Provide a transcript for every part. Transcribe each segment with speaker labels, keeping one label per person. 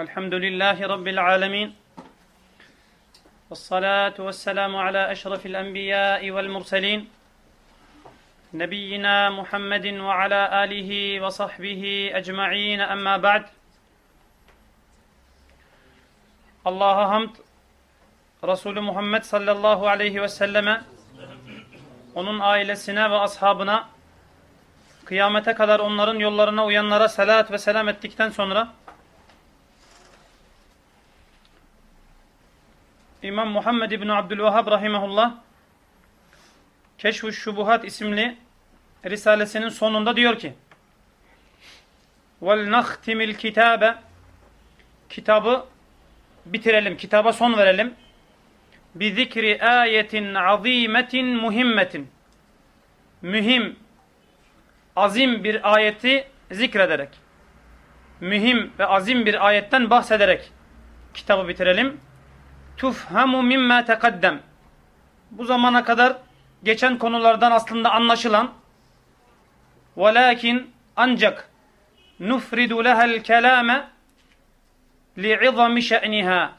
Speaker 1: Elhamdülillahi Rabbil alemin. Vessalatu vesselamu ala eşrafil enbiyai vel murselin. Nebiyyina Muhammedin ve ala alihi ve sahbihi ecma'in emma ba'd. Allah'a hamd, Resulü Muhammed sallallahu aleyhi ve selleme, onun ailesine ve ashabına, kıyamete kadar onların yollarına uyanlara salat ve selam ettikten sonra, İmam Muhammed İbni Abdülvahhab rahimahullah, Keşf-ü Şubuhat isimli risalesinin sonunda diyor ki, وَلْنَخْتِمِ الْكِتَابَ Kitabı bitirelim, kitaba son verelim. Bi zikri ayetin azimetin muhimmetin. Mühim, azim bir ayeti zikrederek. Mühim ve azim bir ayetten bahsederek kitabı bitirelim. Tufhamu mimma tekaddem. Bu zamana kadar geçen konulardan aslında anlaşılan velakin ancak nufridu lehel kelame li'izami şe'niha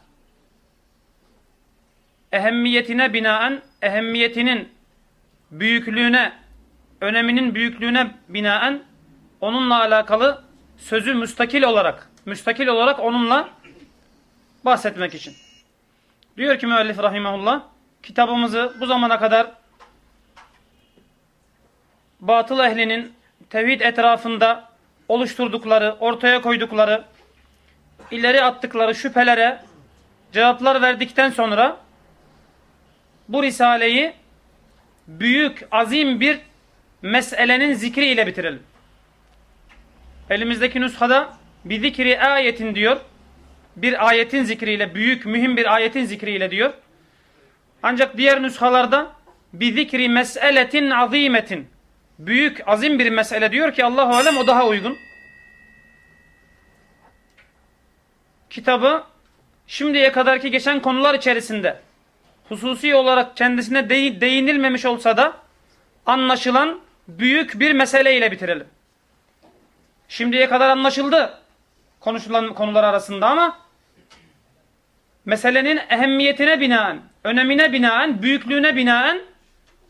Speaker 1: ehemmiyetine binaen ehemmiyetinin büyüklüğüne öneminin büyüklüğüne binaen onunla alakalı sözü müstakil olarak müstakil olarak onunla bahsetmek için. Diyor ki müellif rahimahullah kitabımızı bu zamana kadar batıl ehlinin tevhid etrafında oluşturdukları, ortaya koydukları ileri attıkları şüphelere cevaplar verdikten sonra bu risaleyi büyük, azim bir meselenin zikri ile bitirelim. Elimizdeki nüshada bir zikri ayetin diyor. Bir ayetin zikriyle, büyük, mühim bir ayetin zikriyle diyor. Ancak diğer nüshalarda bir zikri meseletin azimetin. Büyük, azim bir mesele diyor ki Allahu alem o daha uygun. kitabı şimdiye kadarki geçen konular içerisinde hususi olarak kendisine değinilmemiş olsa da anlaşılan büyük bir meseleyle bitirelim. Şimdiye kadar anlaşıldı konuşulan konular arasında ama meselenin ehemmiyetine binaen, önemine binaen, büyüklüğüne binaen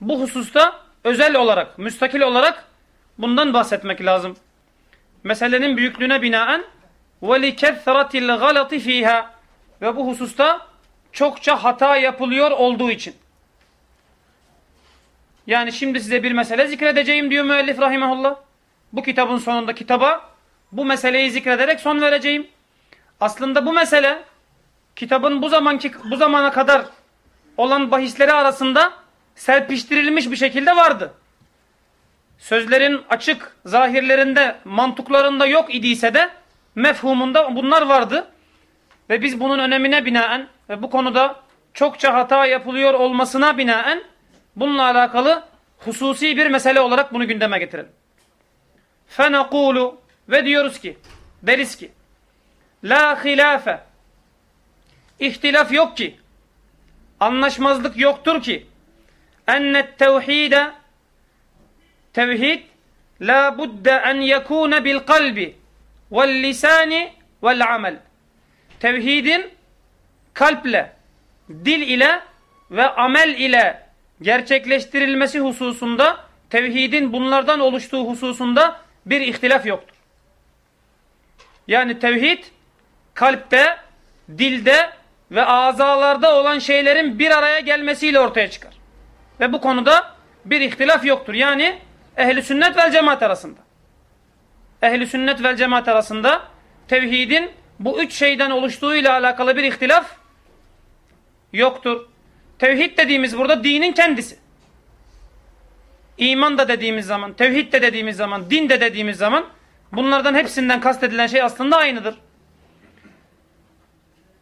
Speaker 1: bu hususta özel olarak, müstakil olarak bundan bahsetmek lazım. Meselenin büyüklüğüne binaen وَلِكَثْرَةِ الْغَلَطِ ف۪يهَا Ve bu hususta çokça hata yapılıyor olduğu için. Yani şimdi size bir mesele zikredeceğim diyor müellif rahimahullah. Bu kitabın sonunda kitaba bu meseleyi zikrederek son vereceğim. Aslında bu mesele kitabın bu zamanki bu zamana kadar olan bahisleri arasında serpiştirilmiş bir şekilde vardı. Sözlerin açık zahirlerinde, mantıklarında yok idiyse de mefhumunda bunlar vardı. Ve biz bunun önemine binaen ve bu konuda çokça hata yapılıyor olmasına binaen bununla alakalı hususi bir mesele olarak bunu gündeme getirelim. فَنَقُولُ ve diyoruz ki, deriz ki, La hilafe İhtilaf yok ki, anlaşmazlık yoktur ki, ennet tevhide tevhid la budde en yekune bil kalbi vel lisani vel amel. Tevhidin kalple, dil ile ve amel ile gerçekleştirilmesi hususunda tevhidin bunlardan oluştuğu hususunda bir ihtilaf yoktur. Yani tevhid kalpte, dilde ve azalarda olan şeylerin bir araya gelmesiyle ortaya çıkar. Ve bu konuda bir ihtilaf yoktur. Yani ehli sünnet vel cemaat arasında ehli sünnet vel cemaat arasında tevhidin bu üç şeyden oluştuğuyla alakalı bir ihtilaf yoktur. Tevhid dediğimiz burada dinin kendisi. İman da dediğimiz zaman, tevhid de dediğimiz zaman, din de dediğimiz zaman bunlardan hepsinden kastedilen şey aslında aynıdır.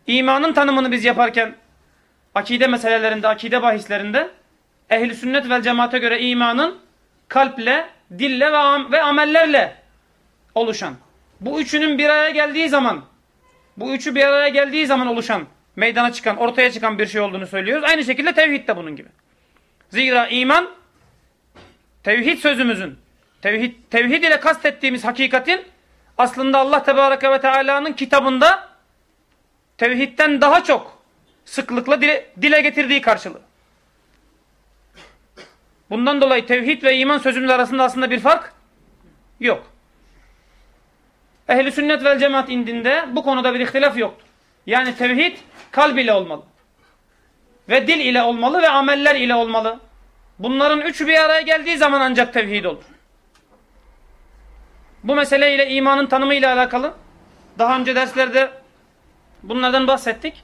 Speaker 1: İmanın tanımını biz yaparken akide meselelerinde, akide bahislerinde ehli sünnet vel cemaate göre imanın kalple, dille ve amellerle oluşan, bu üçünün bir araya geldiği zaman, bu üçü bir araya geldiği zaman oluşan, meydana çıkan, ortaya çıkan bir şey olduğunu söylüyoruz. Aynı şekilde tevhid de bunun gibi. Zira iman, tevhid sözümüzün, tevhid, tevhid ile kastettiğimiz hakikatin, aslında Allah Tebareke ve Teala'nın kitabında tevhidden daha çok sıklıkla dile, dile getirdiği karşılığı. Bundan dolayı tevhid ve iman sözünün arasında aslında bir fark yok. Ehli sünnet vel cemaat indinde bu konuda bir ihtilaf yoktur. Yani tevhid kalb ile olmalı. Ve dil ile olmalı ve ameller ile olmalı. Bunların üçü bir araya geldiği zaman ancak tevhid olur. Bu meseleyle imanın tanımı ile alakalı daha önce derslerde bunlardan bahsettik.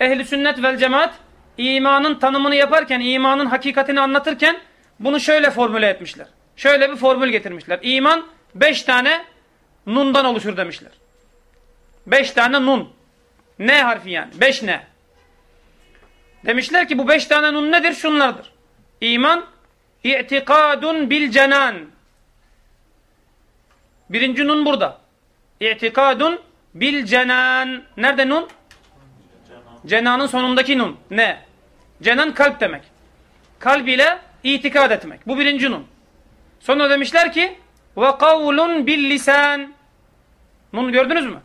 Speaker 1: Ehli sünnet vel cemaat imanın tanımını yaparken, imanın hakikatini anlatırken bunu şöyle formüle etmişler. Şöyle bir formül getirmişler. İman beş tane nundan oluşur demişler. Beş tane nun. Ne harfi yani? Beş ne? Demişler ki bu beş tane nun nedir? Şunlardır. İman, i'tikadun bil cenan. Birinci nun burada. İ'tikadun bil cenan. Nerede nun? Cenanın sonundaki nun. Ne? Cenan kalp demek. Kalb ile itikad etmek. Bu birinci nun. Sonra demişler ki ve kavlun bil lisan. Nun gördünüz mü?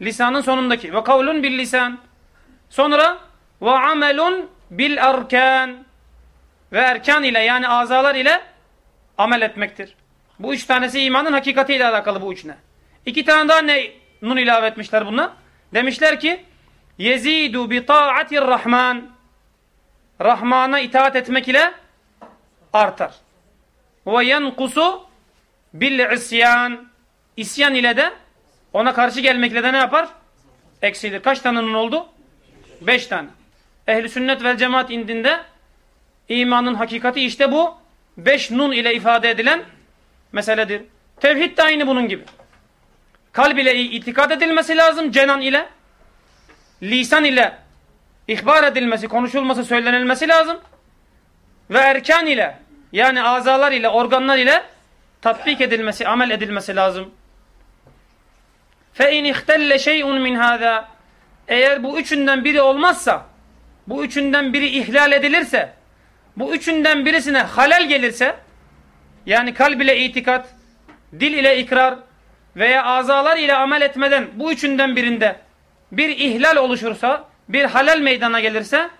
Speaker 1: Lisanın sonundaki. Ve kavlun bil lisan. Sonra ve amelun bil arkan. Ve erkan ile yani azalar ile amel etmektir. Bu üç tanesi imanın hakikatiyle alakalı bu üç ne? İki tane daha ne nun ilave etmişler buna? Demişler ki yezidu bi ta'atir rahman. Rahman'a itaat etmek ile artar. Ve yenkusu bil isyan. İsyan ile de ona karşı gelmekle de ne yapar? Eksilir. Kaç tane nun oldu? Beş tane. Ehli sünnet vel cemaat indinde imanın hakikati işte bu beş nun ile ifade edilen meseledir. Tevhid de aynı bunun gibi. Kalb ile itikad edilmesi lazım cenan ile. Lisan ile ihbar edilmesi, konuşulması, söylenilmesi lazım. Ve erken ile yani azalar ile, organlar ile tatbik edilmesi, amel edilmesi lazım. Fe in ihtelle şey'un min. Eğer bu üçünden biri olmazsa, bu üçünden biri ihlal edilirse, bu üçünden birisine halel gelirse, yani kalb ile itikat, dil ile ikrar veya azalar ile amel etmeden bu üçünden birinde bir ihlal oluşursa, bir halal meydana gelirse,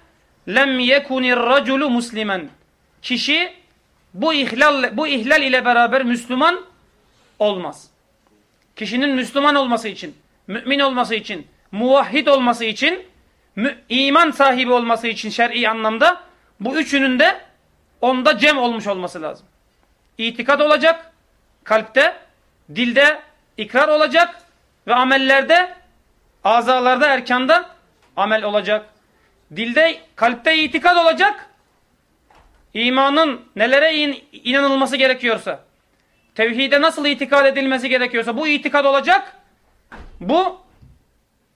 Speaker 1: lem yekunir raculu muslimen. Kişi bu ihlal, bu ihlal ile beraber Müslüman olmaz. Kişinin Müslüman olması için, mümin olması için, muvahhid olması için, iman sahibi olması için şer'i anlamda bu üçünün de onda cem olmuş olması lazım. İtikad olacak, kalpte, dilde ikrar olacak ve amellerde, azalarda, erkanda amel olacak. Dilde, kalpte itikad olacak, imanın nelere in inanılması gerekiyorsa, tevhide nasıl itikad edilmesi gerekiyorsa bu itikad olacak. Bu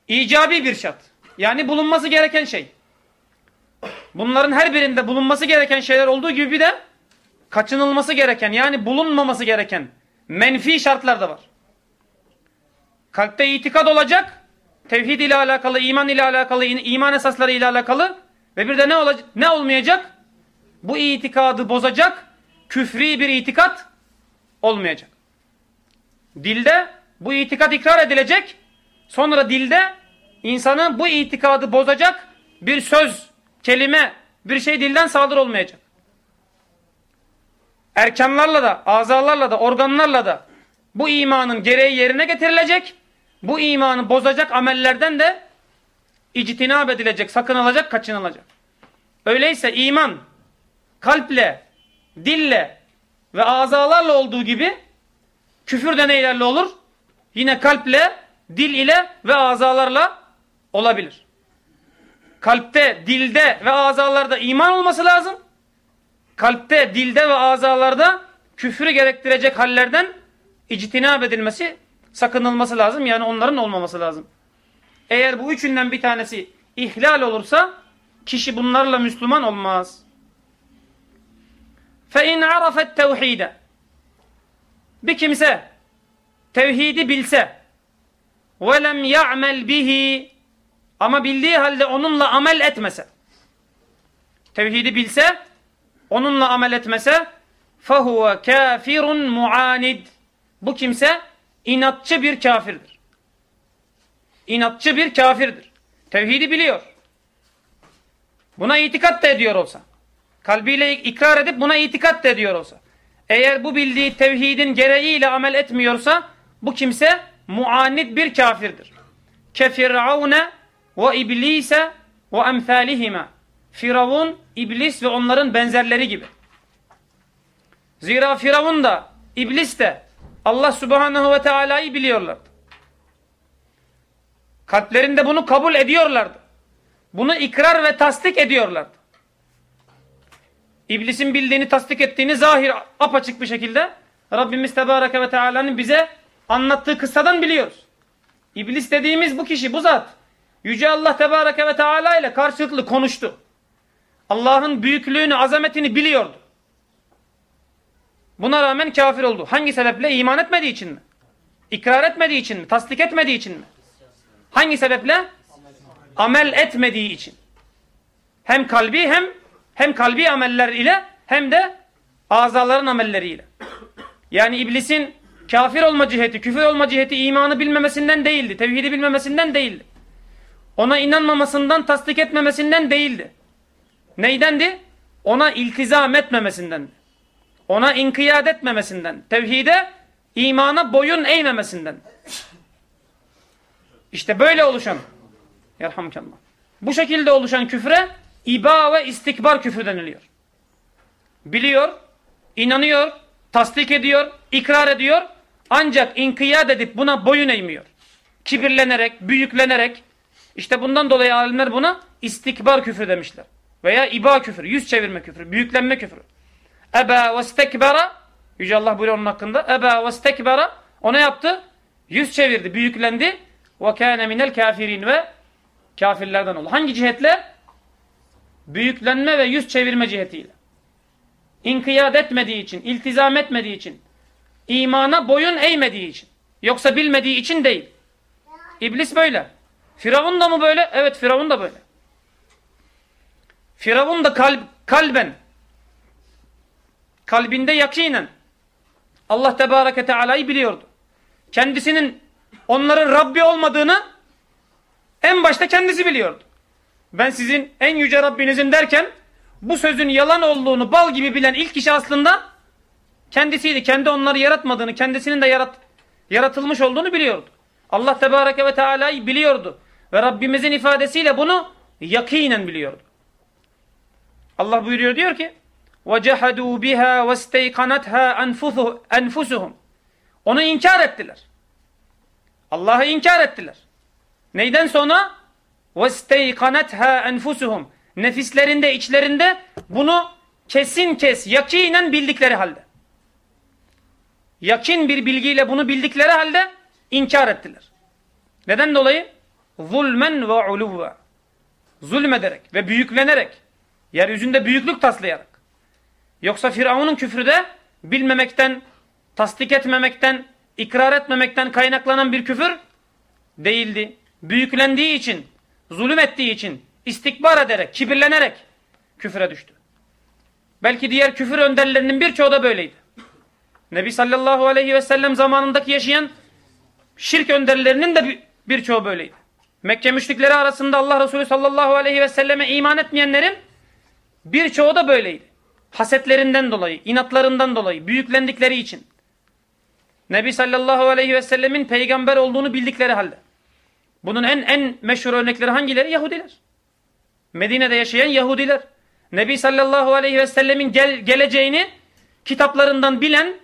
Speaker 1: icabi bir şart. Yani bulunması gereken şey. Bunların her birinde bulunması gereken şeyler olduğu gibi bir de kaçınılması gereken yani bulunmaması gereken menfi şartlar da var. Kalpte itikad olacak, tevhid ile alakalı, iman ile alakalı, iman esasları ile alakalı ve bir de ne olacak? Ne olmayacak? Bu itikadı bozacak, küfri bir itikat olmayacak. Dilde bu itikat ikrar edilecek, sonra dilde insanın bu itikadı bozacak bir söz, kelime, bir şey dilden saldır olmayacak. Erkanlarla da, azalarla da, organlarla da bu imanın gereği yerine getirilecek, bu imanı bozacak amellerden de ictinab edilecek, sakınılacak, kaçınılacak. Öyleyse iman kalple, dille ve azalarla olduğu gibi küfür de neylerle olur? Yine kalple, dil ile ve azalarla olabilir. Kalpte, dilde ve azalarda iman olması lazım Kalpte, dilde ve azalarda küfrü gerektirecek hallerden ictinab edilmesi, sakınılması lazım. Yani onların olmaması lazım. Eğer bu üçünden bir tanesi ihlal olursa kişi bunlarla Müslüman olmaz. فَاِنْ عَرَفَ التَّوْحِيدَ Bir kimse tevhidi bilse وَلَمْ يَعْمَلْ bihi ama bildiği halde onunla amel etmese tevhidi bilse onunla amel etmese فَهُوَ كَافِرٌ muanid Bu kimse inatçı bir kafirdir. inatçı bir kafirdir. Tevhidi biliyor. Buna itikat da ediyor olsa. Kalbiyle ikrar edip buna itikat da ediyor olsa. Eğer bu bildiği tevhidin gereğiyle amel etmiyorsa bu kimse muanid bir kafirdir. Kefiravune ve iblise ve emsalihime. Firavun, iblis ve onların benzerleri gibi. Zira Firavun da, iblis de Allah subhanahu ve teala'yı biliyorlardı. Kalplerinde bunu kabul ediyorlardı. Bunu ikrar ve tasdik ediyorlardı. İblisin bildiğini tasdik ettiğini zahir apaçık bir şekilde Rabbimiz Tebareke ve Teala'nın bize anlattığı kıssadan biliyoruz. İblis dediğimiz bu kişi, bu zat. Yüce Allah Tebareke ve Teala ile karşılıklı konuştu. Allah'ın büyüklüğünü, azametini biliyordu. Buna rağmen kafir oldu. Hangi sebeple? İman etmediği için mi? İkrar etmediği için mi? Tasdik etmediği için mi? Hangi sebeple? Amel etmediği için. Hem kalbi hem hem kalbi ameller ile hem de azaların amelleriyle. Yani iblisin kafir olma ciheti, küfür olma ciheti imanı bilmemesinden değildi. Tevhidi bilmemesinden değildi. Ona inanmamasından, tasdik etmemesinden değildi. Neydendi? Ona iltizam etmemesinden. Ona inkiyat etmemesinden. Tevhide, imana boyun eğmemesinden. İşte böyle oluşan Yerhamkallah. Bu şekilde oluşan küfre iba ve istikbar küfür deniliyor. Biliyor, inanıyor, tasdik ediyor, ikrar ediyor. Ancak inkiyat edip buna boyun eğmiyor. Kibirlenerek, büyüklenerek. İşte bundan dolayı alimler buna istikbar küfür demişler. Veya iba küfür, yüz çevirme küfür, büyüklenme küfür. Eba ve stekbara, Yüce Allah buyuruyor onun hakkında. Eba ve stekbara, o ne yaptı? Yüz çevirdi, büyüklendi. Ve kâne minel kafirin ve kafirlerden oldu. Hangi cihetle? Büyüklenme ve yüz çevirme cihetiyle. İnkiyat etmediği için, iltizam etmediği için, imana boyun eğmediği için. Yoksa bilmediği için değil. İblis böyle. Firavun da mı böyle? Evet Firavun da böyle. Firavun da kalb, kalben, kalbinde yakinen Allah Tebareke Teala'yı biliyordu. Kendisinin onların Rabbi olmadığını en başta kendisi biliyordu. Ben sizin en yüce Rabbinizim derken bu sözün yalan olduğunu bal gibi bilen ilk kişi aslında kendisiydi. Kendi onları yaratmadığını, kendisinin de yarat, yaratılmış olduğunu biliyordu. Allah Tebareke ve Teala'yı biliyordu. Ve Rabbimizin ifadesiyle bunu yakinen biliyordu. Allah buyuruyor diyor ki وَجَحَدُوا بِهَا وَاسْتَيْقَنَتْهَا أَنْفُسُهُمْ Onu inkar ettiler. Allah'ı inkar ettiler. Neyden sonra? وَاسْتَيْقَنَتْهَا أَنْفُسُهُمْ Nefislerinde, içlerinde bunu kesin kes, yakinen bildikleri halde. Yakin bir bilgiyle bunu bildikleri halde inkar ettiler. Neden dolayı? Zulmen ve uluvva. Zulmederek ve büyüklenerek. Yeryüzünde büyüklük taslayarak. Yoksa Firavun'un küfrü de bilmemekten, tasdik etmemekten, ikrar etmemekten kaynaklanan bir küfür değildi. Büyüklendiği için, zulüm ettiği için, istikbar ederek, kibirlenerek küfüre düştü. Belki diğer küfür önderlerinin birçoğu da böyleydi. Nebi sallallahu aleyhi ve sellem zamanındaki yaşayan şirk önderlerinin de birçoğu böyleydi. Mekke müşrikleri arasında Allah Resulü sallallahu aleyhi ve selleme iman etmeyenlerin birçoğu da böyleydi. Hasetlerinden dolayı, inatlarından dolayı, büyüklendikleri için. Nebi sallallahu aleyhi ve sellemin peygamber olduğunu bildikleri halde. Bunun en en meşhur örnekleri hangileri? Yahudiler. Medine'de yaşayan Yahudiler. Nebi sallallahu aleyhi ve sellemin gel, geleceğini kitaplarından bilen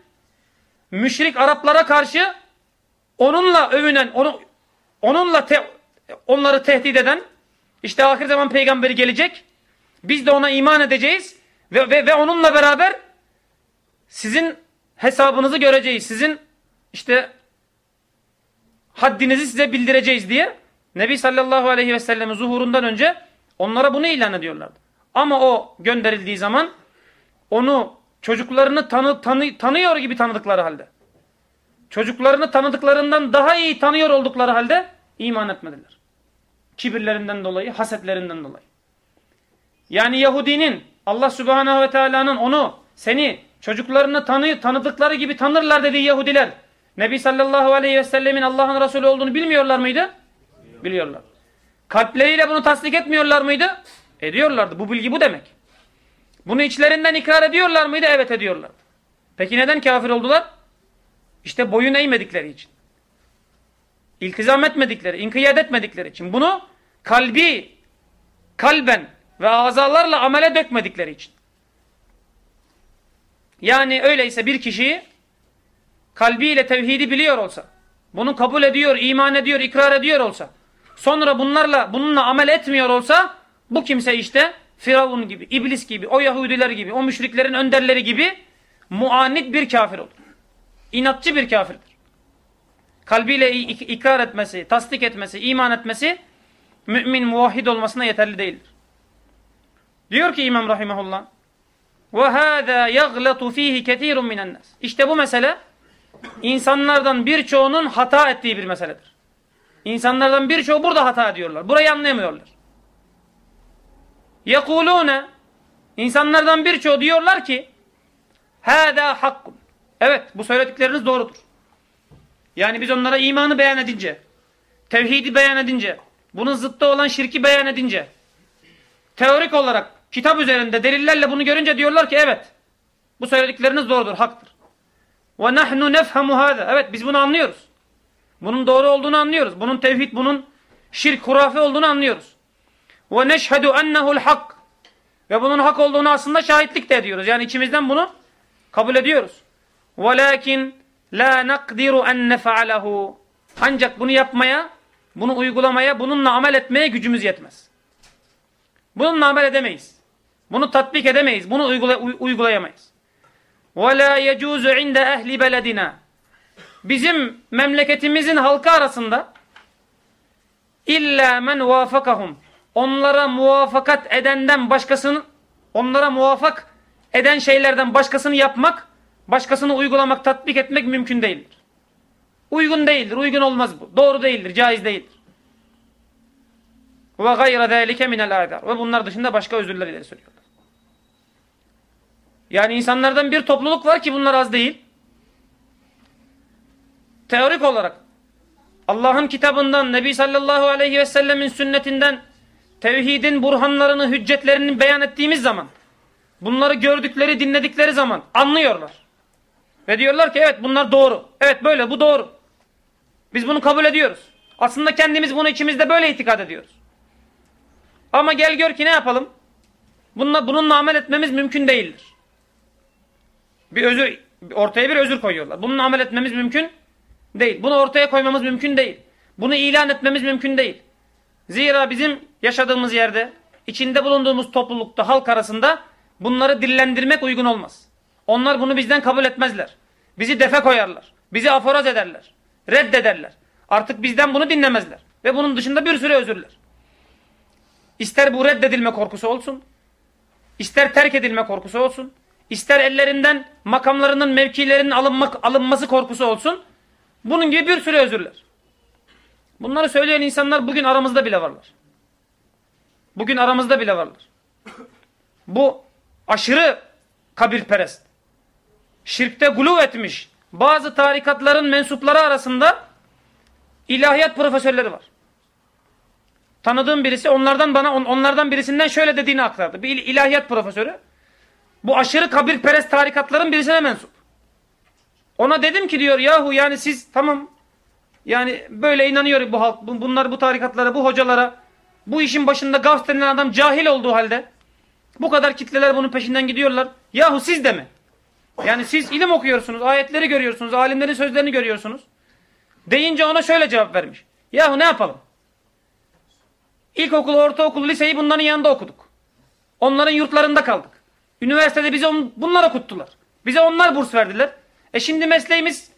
Speaker 1: müşrik Araplara karşı onunla övünen, onu, onunla te, onları tehdit eden işte ahir zaman peygamberi gelecek. Biz de ona iman edeceğiz ve, ve, ve onunla beraber sizin hesabınızı göreceğiz. Sizin işte haddinizi size bildireceğiz diye Nebi sallallahu aleyhi ve sellemin zuhurundan önce onlara bunu ilan ediyorlardı. Ama o gönderildiği zaman onu çocuklarını tanı, tanı, tanıyor gibi tanıdıkları halde çocuklarını tanıdıklarından daha iyi tanıyor oldukları halde iman etmediler. Kibirlerinden dolayı, hasetlerinden dolayı. Yani Yahudinin Allah Subhanahu ve Teala'nın onu, seni, çocuklarını tanı, tanıdıkları gibi tanırlar dediği Yahudiler Nebi sallallahu aleyhi ve sellemin Allah'ın Resulü olduğunu bilmiyorlar mıydı? Biliyorlar. Kalpleriyle bunu tasdik etmiyorlar mıydı? Ediyorlardı. Bu bilgi bu demek. Bunu içlerinden ikrar ediyorlar mıydı? Evet ediyorlardı. Peki neden kafir oldular? İşte boyun eğmedikleri için. İltizam etmedikleri, inkiyat etmedikleri için. Bunu kalbi, kalben ve azalarla amele dökmedikleri için. Yani öyleyse bir kişi kalbiyle tevhidi biliyor olsa, bunu kabul ediyor, iman ediyor, ikrar ediyor olsa, sonra bunlarla bununla amel etmiyor olsa, bu kimse işte Firavun gibi, iblis gibi, o Yahudiler gibi, o müşriklerin önderleri gibi muanit bir kafir olur. İnatçı bir kafirdir. Kalbiyle ikrar etmesi, tasdik etmesi, iman etmesi mümin muvahhid olmasına yeterli değildir. Diyor ki İmam Rahimahullah وَهَذَا يَغْلَطُ ف۪يهِ كَثِيرٌ مِنَ النَّاسِ İşte bu mesele insanlardan birçoğunun hata ettiği bir meseledir. İnsanlardan birçoğu burada hata ediyorlar. Burayı anlayamıyorlar. يَقُولُونَ İnsanlardan birçoğu diyorlar ki هَذَا hakkun. Evet bu söyledikleriniz doğrudur. Yani biz onlara imanı beyan edince, tevhidi beyan edince, bunun zıttı olan şirki beyan edince, teorik olarak kitap üzerinde delillerle bunu görünce diyorlar ki evet bu söyledikleriniz doğrudur, haktır. Ve nahnu nefhamu hâzâ. Evet biz bunu anlıyoruz. Bunun doğru olduğunu anlıyoruz. Bunun tevhid, bunun şirk, hurafe olduğunu anlıyoruz. Ve neşhedü ennehu'l hak. Ve bunun hak olduğunu aslında şahitlik de ediyoruz. Yani içimizden bunu kabul ediyoruz. Velakin la nakdiru en nef'alehu. Ancak bunu yapmaya, bunu uygulamaya, bununla amel etmeye gücümüz yetmez. Bununla amel edemeyiz. Bunu tatbik edemeyiz. Bunu uygula uygulayamayız. وَلَا يَجُوزُ عِنْدَ اَهْلِ بَلَدِنَا Bizim memleketimizin halkı arasında illa men vafakahum onlara muvafakat edenden başkasını onlara muvafak eden şeylerden başkasını yapmak, başkasını uygulamak, tatbik etmek mümkün değildir. Uygun değildir, uygun olmaz bu. Doğru değildir, caiz değildir. Ve gayre zâlike minel âdâr. Ve bunlar dışında başka özürler ileri söylüyorlar. Yani insanlardan bir topluluk var ki bunlar az değil. Teorik olarak Allah'ın kitabından, Nebi sallallahu aleyhi ve sellemin sünnetinden tevhidin burhanlarını, hüccetlerini beyan ettiğimiz zaman bunları gördükleri, dinledikleri zaman anlıyorlar. Ve diyorlar ki evet bunlar doğru. Evet böyle bu doğru. Biz bunu kabul ediyoruz. Aslında kendimiz bunu içimizde böyle itikad ediyoruz. Ama gel gör ki ne yapalım? Bununla, bununla amel etmemiz mümkün değildir. Bir özür, ortaya bir özür koyuyorlar. Bununla amel etmemiz mümkün değil. Bunu ortaya koymamız mümkün değil. Bunu ilan etmemiz mümkün değil. Zira bizim yaşadığımız yerde, içinde bulunduğumuz toplulukta, halk arasında bunları dillendirmek uygun olmaz. Onlar bunu bizden kabul etmezler. Bizi defe koyarlar. Bizi aforaz ederler. Reddederler. Artık bizden bunu dinlemezler. Ve bunun dışında bir sürü özürler. İster bu reddedilme korkusu olsun, ister terk edilme korkusu olsun, ister ellerinden makamlarının, mevkilerinin alınmak, alınması korkusu olsun, bunun gibi bir sürü özürler. Bunları söyleyen insanlar bugün aramızda bile varlar. Bugün aramızda bile varlar. Bu aşırı kabirperest, şirkte guluv etmiş bazı tarikatların mensupları arasında ilahiyat profesörleri var. Tanıdığım birisi onlardan bana onlardan birisinden şöyle dediğini aktardı. Bir ilahiyat profesörü. Bu aşırı kabirperest tarikatların birisine mensup. Ona dedim ki diyor yahu yani siz tamam yani böyle inanıyor bu halk bunlar bu tarikatlara bu hocalara bu işin başında Gavs denilen adam cahil olduğu halde bu kadar kitleler bunun peşinden gidiyorlar. Yahu siz de mi? Yani siz ilim okuyorsunuz, ayetleri görüyorsunuz, alimlerin sözlerini görüyorsunuz. Deyince ona şöyle cevap vermiş. Yahu ne yapalım? İlkokul, ortaokul, liseyi bunların yanında okuduk. Onların yurtlarında kaldık. Üniversitede bize on, bunlar okuttular. Bize onlar burs verdiler. E şimdi mesleğimiz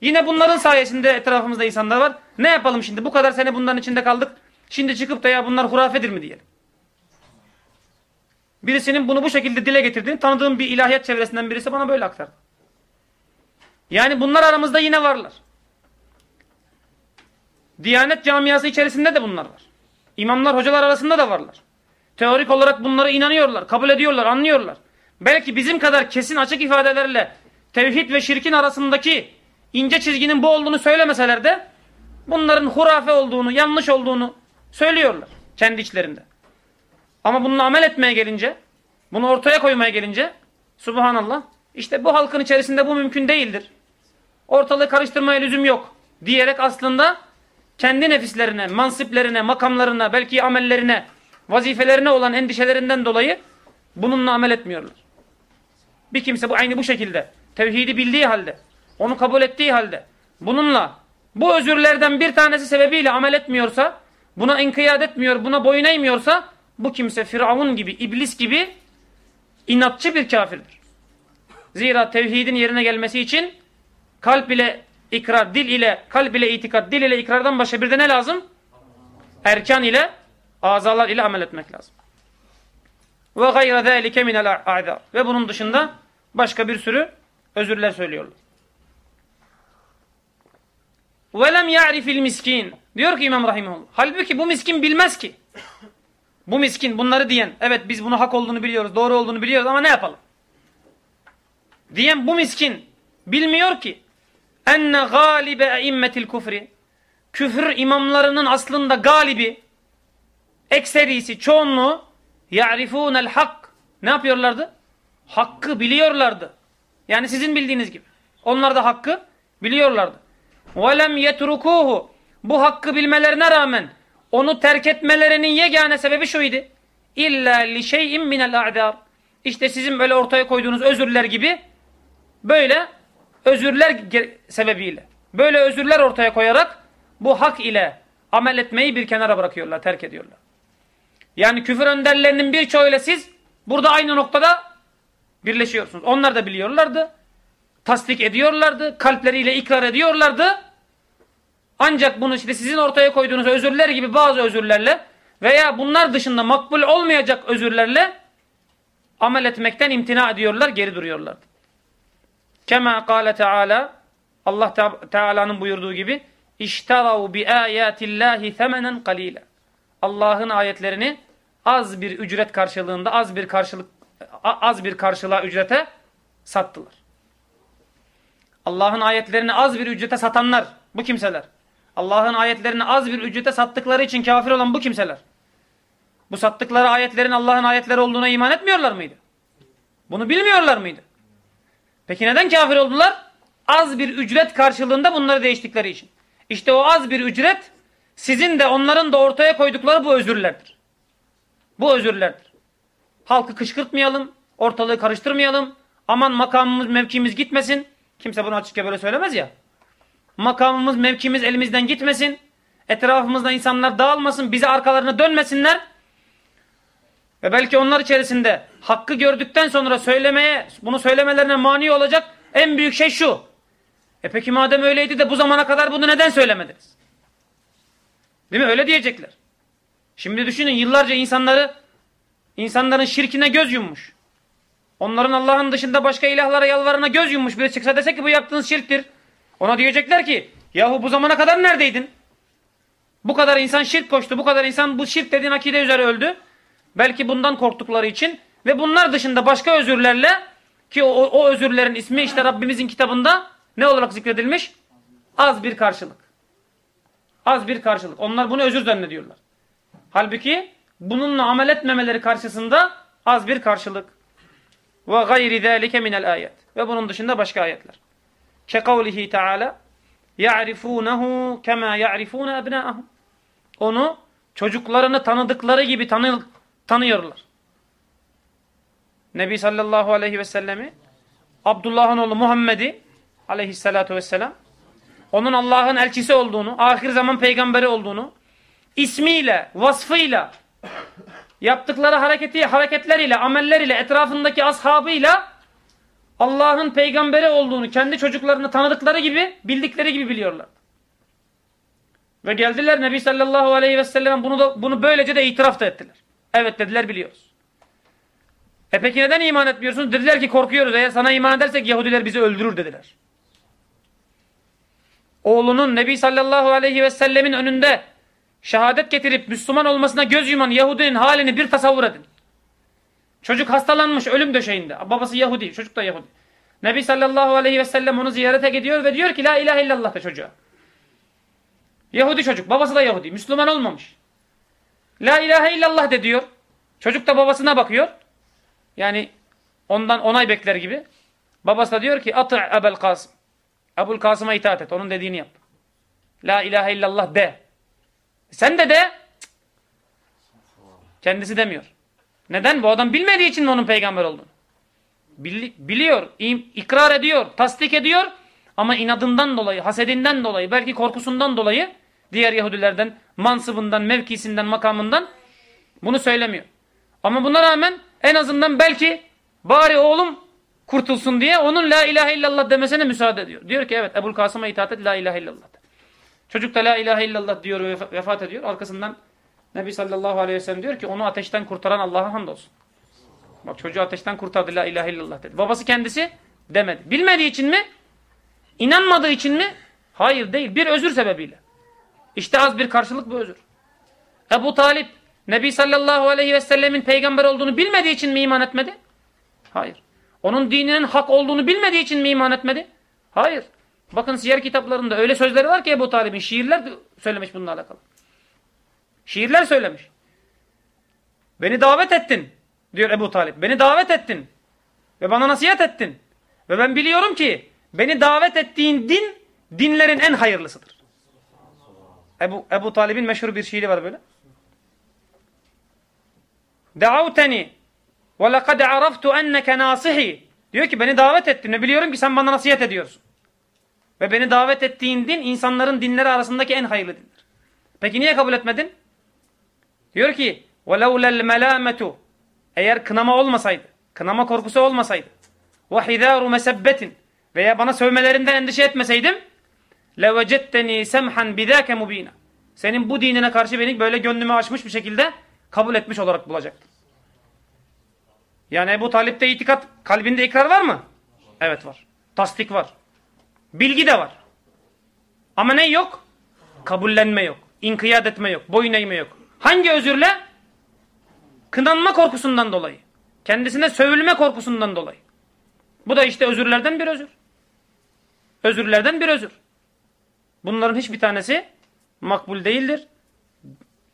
Speaker 1: yine bunların sayesinde etrafımızda insanlar var. Ne yapalım şimdi? Bu kadar sene bunların içinde kaldık. Şimdi çıkıp da ya bunlar hurafedir mi diyelim. Birisinin bunu bu şekilde dile getirdiğini tanıdığım bir ilahiyat çevresinden birisi bana böyle aktardı. Yani bunlar aramızda yine varlar. Diyanet camiası içerisinde de bunlar var. İmamlar, hocalar arasında da varlar. Teorik olarak bunlara inanıyorlar, kabul ediyorlar, anlıyorlar. Belki bizim kadar kesin açık ifadelerle tevhid ve şirkin arasındaki ince çizginin bu olduğunu söylemeseler de bunların hurafe olduğunu, yanlış olduğunu söylüyorlar kendi içlerinde. Ama bununla amel etmeye gelince, bunu ortaya koymaya gelince subhanallah işte bu halkın içerisinde bu mümkün değildir. Ortalığı karıştırmaya lüzum yok diyerek aslında kendi nefislerine, mansiplerine, makamlarına, belki amellerine, vazifelerine olan endişelerinden dolayı bununla amel etmiyorlar. Bir kimse bu aynı bu şekilde tevhidi bildiği halde, onu kabul ettiği halde bununla bu özürlerden bir tanesi sebebiyle amel etmiyorsa, buna inkiyat etmiyor, buna boyun eğmiyorsa bu kimse Firavun gibi, iblis gibi inatçı bir kafirdir. Zira tevhidin yerine gelmesi için kalp ile ikrar, dil ile, kalp ile itikat, dil ile ikrardan başka bir de ne lazım? Erkan ile, azalar ile amel etmek lazım. Ve gayre zâlike minel a'zâr. Ve bunun dışında başka bir sürü özürler söylüyorlar. Lem ya'rifil miskin. Diyor ki İmam Rahimullah. Halbuki bu miskin bilmez ki. Bu miskin bunları diyen, evet biz bunu hak olduğunu biliyoruz, doğru olduğunu biliyoruz ama ne yapalım? Diyen bu miskin bilmiyor ki enne galibe eimmetil kufri küfür imamlarının aslında galibi ekserisi, çoğunluğu ya'rifunel hak ne yapıyorlardı? Hakkı biliyorlardı. Yani sizin bildiğiniz gibi. Onlar da hakkı biliyorlardı. وَلَمْ يَتْرُكُوهُ Bu hakkı bilmelerine rağmen onu terk etmelerinin yegane sebebi şuydu. İlla li şey'in minel a'dar. İşte sizin böyle ortaya koyduğunuz özürler gibi böyle özürler sebebiyle böyle özürler ortaya koyarak bu hak ile amel etmeyi bir kenara bırakıyorlar, terk ediyorlar. Yani küfür önderlerinin birçoğuyla siz burada aynı noktada birleşiyorsunuz. Onlar da biliyorlardı. Tasdik ediyorlardı. Kalpleriyle ikrar ediyorlardı. Ancak bunu işte sizin ortaya koyduğunuz özürler gibi bazı özürlerle veya bunlar dışında makbul olmayacak özürlerle amel etmekten imtina ediyorlar, geri duruyorlar. Kema kâle Teala Allah Teala'nın buyurduğu gibi İştarav bi ayatillahi temenen kalila. Allah'ın ayetlerini az bir ücret karşılığında az bir karşılık az bir karşılığa ücrete sattılar. Allah'ın ayetlerini az bir ücrete satanlar bu kimseler. Allah'ın ayetlerini az bir ücrete sattıkları için kafir olan bu kimseler. Bu sattıkları ayetlerin Allah'ın ayetleri olduğuna iman etmiyorlar mıydı? Bunu bilmiyorlar mıydı? Peki neden kafir oldular? Az bir ücret karşılığında bunları değiştikleri için. İşte o az bir ücret sizin de onların da ortaya koydukları bu özürlerdir. Bu özürlerdir. Halkı kışkırtmayalım, ortalığı karıştırmayalım, aman makamımız, mevkimiz gitmesin. Kimse bunu açıkça böyle söylemez ya. Makamımız, mevkimiz elimizden gitmesin. Etrafımızda insanlar dağılmasın, bize arkalarına dönmesinler. Ve belki onlar içerisinde hakkı gördükten sonra söylemeye, bunu söylemelerine mani olacak en büyük şey şu. E peki madem öyleydi de bu zamana kadar bunu neden söylemediniz? Değil mi? Öyle diyecekler. Şimdi düşünün yıllarca insanları insanların şirkine göz yummuş. Onların Allah'ın dışında başka ilahlara yalvarına göz yummuş. Bir çıksa dese ki bu yaptığınız şirktir. Ona diyecekler ki yahu bu zamana kadar neredeydin? Bu kadar insan şirk koştu. Bu kadar insan bu şirk dediğin akide üzere öldü. Belki bundan korktukları için ve bunlar dışında başka özürlerle ki o, o özürlerin ismi işte Rabbimizin kitabında ne olarak zikredilmiş? Az bir karşılık. Az bir karşılık. Onlar bunu özür zannediyorlar. Halbuki bununla amel etmemeleri karşısında az bir karşılık. Ve gayri zâlike minel ayet. Ve bunun dışında başka ayetler. Kekavlihi Teala ya'rifunehu kema ya'rifune ebnâahum. Onu çocuklarını tanıdıkları gibi tanı tanıyorlar. Nebi sallallahu aleyhi ve sellemi Abdullah'ın oğlu Muhammed'i aleyhissalatu vesselam onun Allah'ın elçisi olduğunu, ahir zaman peygamberi olduğunu ismiyle, vasfıyla yaptıkları hareketi, hareketleriyle, amelleriyle, etrafındaki ashabıyla Allah'ın peygamberi olduğunu kendi çocuklarını tanıdıkları gibi, bildikleri gibi biliyorlar. Ve geldiler Nebi sallallahu aleyhi ve sellem bunu, da, bunu böylece de itiraf da ettiler. Evet dediler biliyoruz. E peki neden iman etmiyorsunuz? Dediler ki korkuyoruz. Eğer sana iman edersek Yahudiler bizi öldürür dediler. Oğlunun Nebi sallallahu aleyhi ve sellemin önünde şehadet getirip Müslüman olmasına göz yuman Yahudinin halini bir tasavvur edin. Çocuk hastalanmış ölüm döşeğinde. Babası Yahudi, çocuk da Yahudi. Nebi sallallahu aleyhi ve sellem onu ziyarete gidiyor ve diyor ki la ilahe illallah da çocuğa. Yahudi çocuk. Babası da Yahudi. Müslüman olmamış. La ilahe illallah de diyor. Çocuk da babasına bakıyor. Yani ondan onay bekler gibi. Babası da diyor ki atı Ebel Kasım. Ebul Kasım'a itaat et. Onun dediğini yap. La ilahe illallah de. Sen de de. Kendisi demiyor. Neden? Bu adam bilmediği için onun peygamber olduğunu? Bili biliyor, ikrar ediyor, tasdik ediyor ama inadından dolayı, hasedinden dolayı, belki korkusundan dolayı diğer Yahudilerden, mansıbından, mevkisinden, makamından bunu söylemiyor. Ama buna rağmen en azından belki bari oğlum kurtulsun diye onun la ilahe illallah demesine müsaade ediyor. Diyor ki evet Ebul Kasım'a itaat et la ilahe illallah. Çocuk da la ilahe illallah diyor ve vefat ediyor. Arkasından Nebi sallallahu aleyhi ve sellem diyor ki onu ateşten kurtaran Allah'a hamdolsun. Bak çocuğu ateşten kurtardı la ilahe illallah dedi. Babası kendisi demedi. Bilmediği için mi? İnanmadığı için mi? Hayır değil. Bir özür sebebiyle. İşte az bir karşılık bu özür. Ebu Talip Nebi sallallahu aleyhi ve sellemin peygamber olduğunu bilmediği için mi iman etmedi? Hayır. Onun dininin hak olduğunu bilmediği için mi iman etmedi? Hayır. Bakın siyer kitaplarında öyle sözleri var ki Ebu Talib'in şiirler söylemiş bununla alakalı. Şiirler söylemiş. Beni davet ettin diyor Ebu Talip. Beni davet ettin ve bana nasihat ettin. Ve ben biliyorum ki beni davet ettiğin din dinlerin en hayırlısıdır. Ebu, Ebu Talib'in meşhur bir şiiri var böyle. Da'avteni ve lekad araftu enneke nasihi. Diyor ki beni davet ettin ve biliyorum ki sen bana nasihat ediyorsun. Ve beni davet ettiğin din insanların dinleri arasındaki en hayırlı dindir. Peki niye kabul etmedin? Diyor ki وَلَوْلَا الْمَلَامَةُ Eğer kınama olmasaydı, kınama korkusu olmasaydı وَحِذَارُ مَسَبَّةٍ veya bana sövmelerinden endişe etmeseydim لَوَجَدْتَنِي سَمْحًا بِذَاكَ مُب۪ينًا Senin bu dinine karşı beni böyle gönlümü açmış bir şekilde kabul etmiş olarak bulacaktım. Yani Ebu Talip'te itikat, kalbinde ikrar var mı? Evet var. Tasdik var. Bilgi de var. Ama ne yok? Kabullenme yok. İnkiyat etme yok. Boyun eğme yok. Hangi özürle? Kınanma korkusundan dolayı. Kendisine sövülme korkusundan dolayı. Bu da işte özürlerden bir özür. Özürlerden bir özür. Bunların hiçbir tanesi makbul değildir.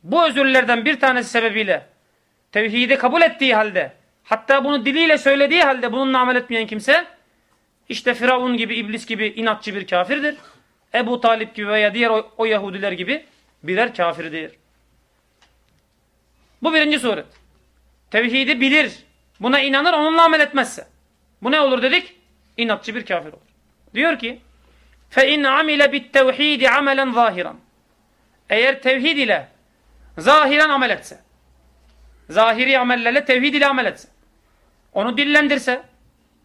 Speaker 1: Bu özürlerden bir tanesi sebebiyle tevhidi kabul ettiği halde hatta bunu diliyle söylediği halde bununla amel etmeyen kimse işte Firavun gibi, iblis gibi inatçı bir kafirdir. Ebu Talip gibi veya diğer o, o Yahudiler gibi birer kafirdir. Bu birinci suret. Tevhidi bilir, buna inanır, onunla amel etmezse. Bu ne olur dedik? İnatçı bir kafir olur. Diyor ki, فَاِنْ عَمِلَ بِالتَّوْحِيدِ عَمَلًا ظَاهِرًا Eğer tevhid ile zahiren amel etse, zahiri amellerle tevhid ile amel etse, onu dillendirse,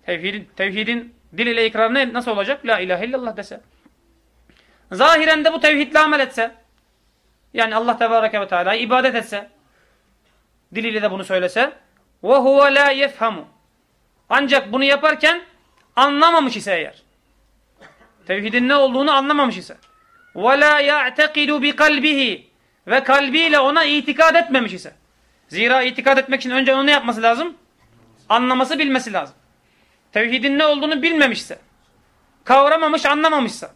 Speaker 1: tevhidin, tevhidin dil ile ikrarı ne, nasıl olacak? La ilahe illallah dese. Zahiren de bu tevhidle amel etse, yani Allah Tebareke ve Teala'ya ibadet etse, diliyle de bunu söylese, وَهُوَ لَا يَفْهَمُ Ancak bunu yaparken anlamamış ise eğer, tevhidin ne olduğunu anlamamış ise, وَلَا يَعْتَقِدُ بِقَلْبِهِ Ve kalbiyle ona itikad etmemiş ise, zira itikad etmek için önce onu ne yapması lazım? Anlaması, bilmesi lazım. Tevhidin ne olduğunu bilmemişse, kavramamış, anlamamışsa,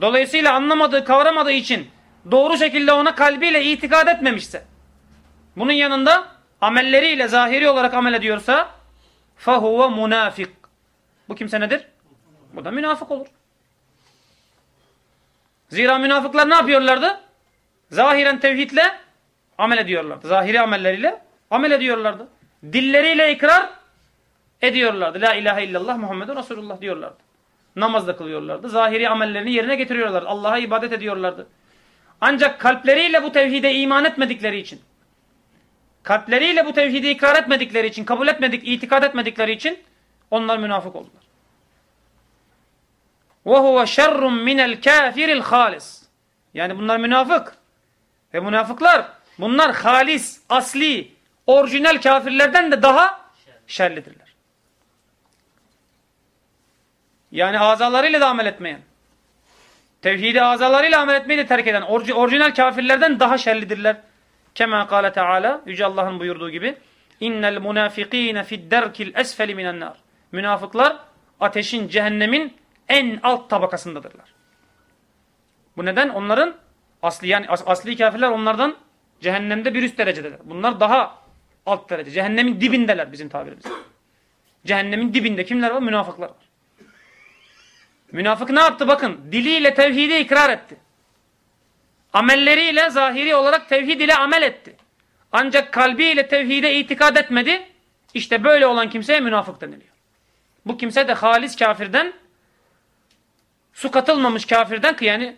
Speaker 1: dolayısıyla anlamadığı, kavramadığı için doğru şekilde ona kalbiyle itikad etmemişse, bunun yanında amelleriyle zahiri olarak amel ediyorsa فَهُوَ munafik. Bu kimse nedir? Bu da münafık olur. Zira münafıklar ne yapıyorlardı? Zahiren tevhidle amel ediyorlardı. Zahiri amelleriyle amel ediyorlardı. Dilleriyle ikrar ediyorlardı. La ilahe illallah Muhammedun Resulullah diyorlardı. Namaz da kılıyorlardı. Zahiri amellerini yerine getiriyorlardı. Allah'a ibadet ediyorlardı. Ancak kalpleriyle bu tevhide iman etmedikleri için kalpleriyle bu tevhidi ikrar etmedikleri için, kabul etmedik, itikad etmedikleri için onlar münafık oldular. وَهُوَ شَرٌ مِنَ الْكَافِرِ الْخَالِصِ Yani bunlar münafık. Ve münafıklar bunlar halis, asli, orijinal kafirlerden de daha şerlidirler. Yani azalarıyla da amel etmeyen, tevhidi azalarıyla amel etmeyi de terk eden orijinal kafirlerden daha şerlidirler. Kema kâle Teala Yüce Allah'ın buyurduğu gibi innel munafikîne fidderkil esfeli minen nar. Münafıklar ateşin, cehennemin en alt tabakasındadırlar. Bu neden? Onların Asli yani as, asli kafirler onlardan cehennemde bir üst derecedeler. Bunlar daha alt derece. Cehennemin dibindeler bizim tabirimizde. Cehennemin dibinde kimler var? Münafıklar var. Münafık ne yaptı bakın. Diliyle tevhidi ikrar etti. Amelleriyle zahiri olarak tevhid ile amel etti. Ancak kalbiyle tevhide itikad etmedi. İşte böyle olan kimseye münafık deniliyor. Bu kimse de halis kafirden su katılmamış kafirden yani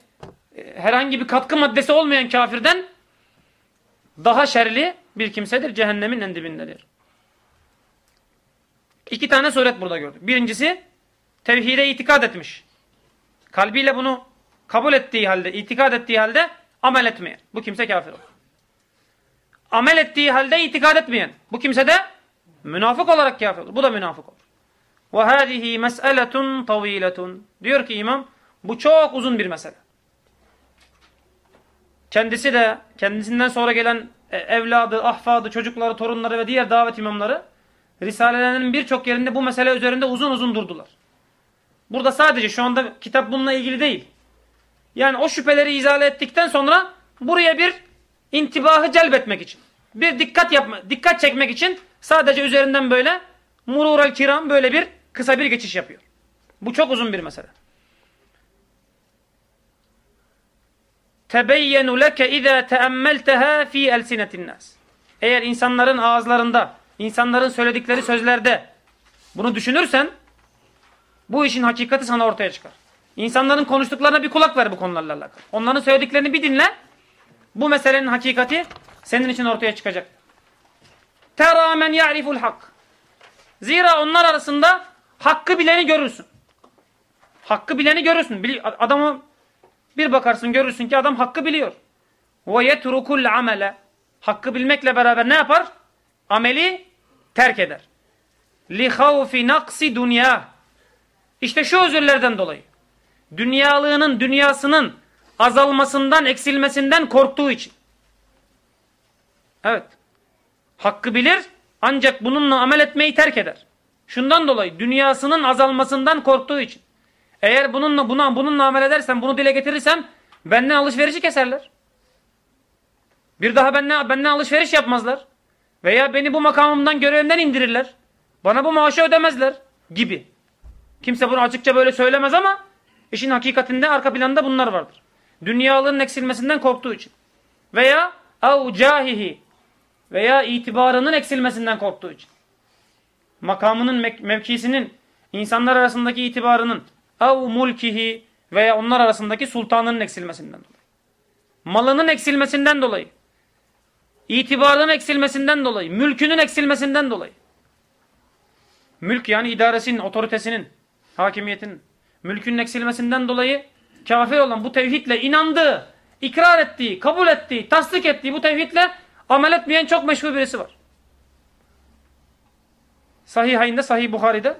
Speaker 1: e, herhangi bir katkı maddesi olmayan kafirden daha şerli bir kimsedir. Cehennemin en dibindedir. İki tane suret burada gördük. Birincisi tevhide itikad etmiş. Kalbiyle bunu kabul ettiği halde, itikad ettiği halde amel etmeyen. Bu kimse kafir olur. Amel ettiği halde itikad etmeyen. Bu kimse de münafık olarak kafir olur. Bu da münafık olur. وَهَذِهِ مَسْأَلَةٌ طَو۪يلَةٌ Diyor ki imam, bu çok uzun bir mesele. Kendisi de, kendisinden sonra gelen e, evladı, ahfadı, çocukları, torunları ve diğer davet imamları Risalelerinin birçok yerinde bu mesele üzerinde uzun uzun durdular. Burada sadece şu anda kitap bununla ilgili değil. Yani o şüpheleri izale ettikten sonra buraya bir intibahı celbetmek için, bir dikkat yapma, dikkat çekmek için sadece üzerinden böyle mururel kiram böyle bir kısa bir geçiş yapıyor. Bu çok uzun bir mesele. Tebeyyenu leke izâ teammelteha fî elsinetin nas. Eğer insanların ağızlarında, insanların söyledikleri sözlerde bunu düşünürsen bu işin hakikati sana ortaya çıkar. İnsanların konuştuklarına bir kulak ver bu konularla alakalı. Onların söylediklerini bir dinle. Bu meselenin hakikati senin için ortaya çıkacak. Tera men ya'riful hak. Zira onlar arasında hakkı bileni görürsün. Hakkı bileni görürsün. Adamı bir bakarsın görürsün ki adam hakkı biliyor. Ve yetrukul amele. Hakkı bilmekle beraber ne yapar? Ameli terk eder. Li havfi naqsi dünya. İşte şu özürlerden dolayı. Dünyalığının, dünyasının azalmasından, eksilmesinden korktuğu için. Evet. Hakkı bilir ancak bununla amel etmeyi terk eder. Şundan dolayı dünyasının azalmasından korktuğu için. Eğer bununla buna bununla amel edersem, bunu dile getirirsem benden alışverişi keserler. Bir daha benden, benden alışveriş yapmazlar. Veya beni bu makamımdan görevimden indirirler. Bana bu maaşı ödemezler gibi. Kimse bunu açıkça böyle söylemez ama işin hakikatinde arka planda bunlar vardır. Dünyalığın eksilmesinden korktuğu için. Veya av cahihi veya itibarının eksilmesinden korktuğu için. Makamının, mevkisinin, insanlar arasındaki itibarının av mulkihi veya onlar arasındaki sultanının eksilmesinden dolayı. Malının eksilmesinden dolayı. İtibarının eksilmesinden dolayı. Mülkünün eksilmesinden dolayı. Mülk yani idaresinin, otoritesinin, hakimiyetinin, mülkünün eksilmesinden dolayı kafir olan bu tevhidle inandığı, ikrar ettiği, kabul ettiği, tasdik ettiği bu tevhidle amel etmeyen çok meşhur birisi var. Sahih Hayinde, Sahih Bukhari'de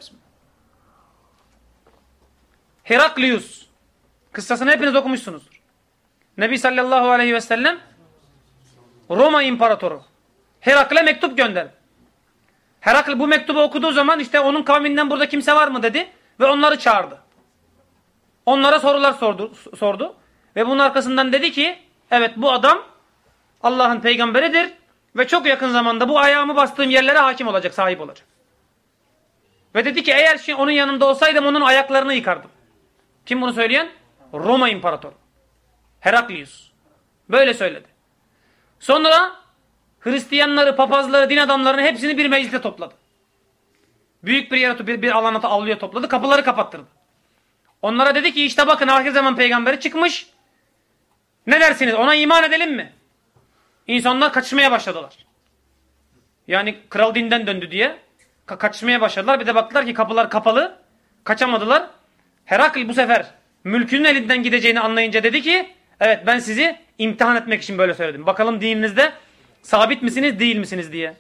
Speaker 1: Heraklius kıssasını hepiniz okumuşsunuzdur. Nebi sallallahu aleyhi ve sellem Roma imparatoru Herakle mektup gönder. Herakl bu mektubu okuduğu zaman işte onun kavminden burada kimse var mı dedi ve onları çağırdı. Onlara sorular sordu, sordu ve bunun arkasından dedi ki evet bu adam Allah'ın peygamberidir ve çok yakın zamanda bu ayağımı bastığım yerlere hakim olacak, sahip olacak. Ve dedi ki eğer şimdi onun yanında olsaydım onun ayaklarını yıkardım. Kim bunu söyleyen? Roma İmparatoru. Heraklius. Böyle söyledi. Sonra Hristiyanları, papazları, din adamlarını hepsini bir meclise topladı. Büyük bir yere, bir, bir alana avluya topladı. Kapıları kapattırdı. Onlara dedi ki işte bakın ahir zaman peygamberi çıkmış. Ne dersiniz ona iman edelim mi? İnsanlar kaçışmaya başladılar. Yani kral dinden döndü diye ka kaçışmaya başladılar. Bir de baktılar ki kapılar kapalı. Kaçamadılar. Herakl bu sefer mülkünün elinden gideceğini anlayınca dedi ki evet ben sizi imtihan etmek için böyle söyledim. Bakalım dininizde sabit misiniz değil misiniz diye.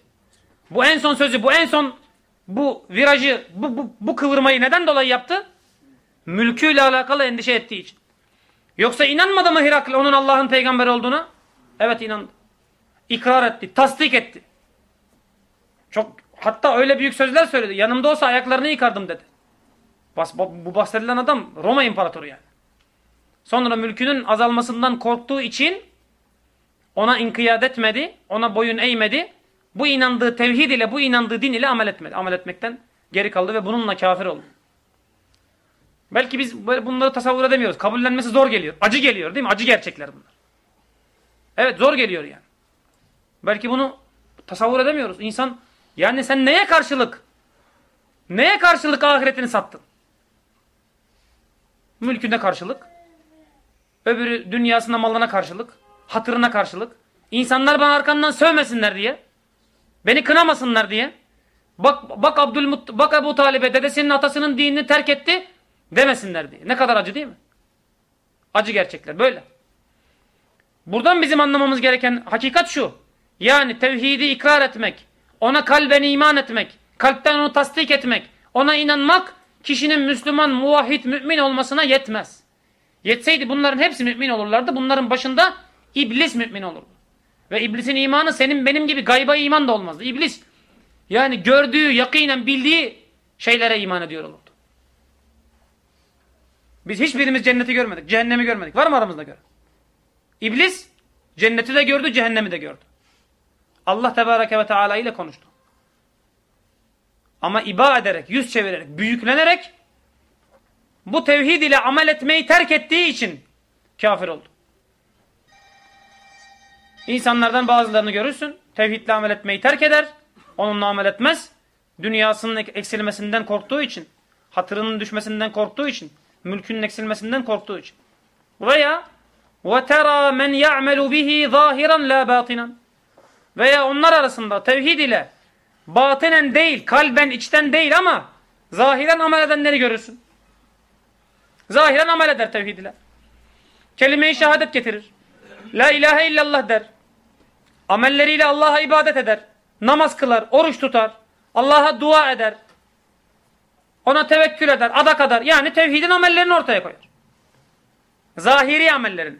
Speaker 1: Bu en son sözü bu en son bu virajı bu, bu, bu kıvırmayı neden dolayı yaptı? Mülküyle alakalı endişe ettiği için. Yoksa inanmadı mı Herakl onun Allah'ın peygamberi olduğuna? Evet inandı. İkrar etti, tasdik etti. Çok hatta öyle büyük sözler söyledi. Yanımda olsa ayaklarını yıkardım dedi. Bas, bu bahsedilen adam Roma imparatoru yani. Sonra mülkünün azalmasından korktuğu için ona inkiyat etmedi, ona boyun eğmedi. Bu inandığı tevhid ile, bu inandığı din ile amel etmedi. Amel etmekten geri kaldı ve bununla kafir oldu. Belki biz bunları tasavvur edemiyoruz. Kabullenmesi zor geliyor. Acı geliyor değil mi? Acı gerçekler bunlar. Evet zor geliyor yani. Belki bunu tasavvur edemiyoruz. İnsan yani sen neye karşılık? Neye karşılık ahiretini sattın? Mülküne karşılık. Öbürü dünyasına malına karşılık. Hatırına karşılık. İnsanlar bana arkandan sövmesinler diye. Beni kınamasınlar diye. Bak bak Abdülmut bak Ebu Talib'e dedesinin atasının dinini terk etti demesinler diye. Ne kadar acı değil mi? Acı gerçekler böyle. Buradan bizim anlamamız gereken hakikat şu. Yani tevhidi ikrar etmek, ona kalben iman etmek, kalpten onu tasdik etmek, ona inanmak kişinin Müslüman, muvahhid, mümin olmasına yetmez. Yetseydi bunların hepsi mümin olurlardı. Bunların başında iblis mümin olurdu. Ve iblisin imanı senin benim gibi gayba iman da olmazdı. İblis yani gördüğü, yakinen bildiği şeylere iman ediyor olurdu. Biz hiçbirimiz cenneti görmedik, cehennemi görmedik. Var mı aramızda göre? İblis cenneti de gördü, cehennemi de gördü. Allah Tebareke ve Teala ile konuştu. Ama iba ederek, yüz çevirerek, büyüklenerek bu tevhid ile amel etmeyi terk ettiği için kafir oldu. İnsanlardan bazılarını görürsün, tevhidle amel etmeyi terk eder, onunla amel etmez. Dünyasının eksilmesinden korktuğu için, hatırının düşmesinden korktuğu için, mülkünün eksilmesinden korktuğu için. Veya وَتَرَى مَنْ يَعْمَلُ بِهِ ظَاهِرًا لَا بَاطِنًا Veya onlar arasında tevhid ile batinen değil, kalben, içten değil ama zahiren amel edenleri görürsün. Zahiren amel eder tevhid ile. Kelime-i şehadet getirir. La ilahe illallah der. Amelleriyle Allah'a ibadet eder. Namaz kılar, oruç tutar. Allah'a dua eder. Ona tevekkül eder, adak kadar. Yani tevhidin amellerini ortaya koyar. Zahiri amellerini.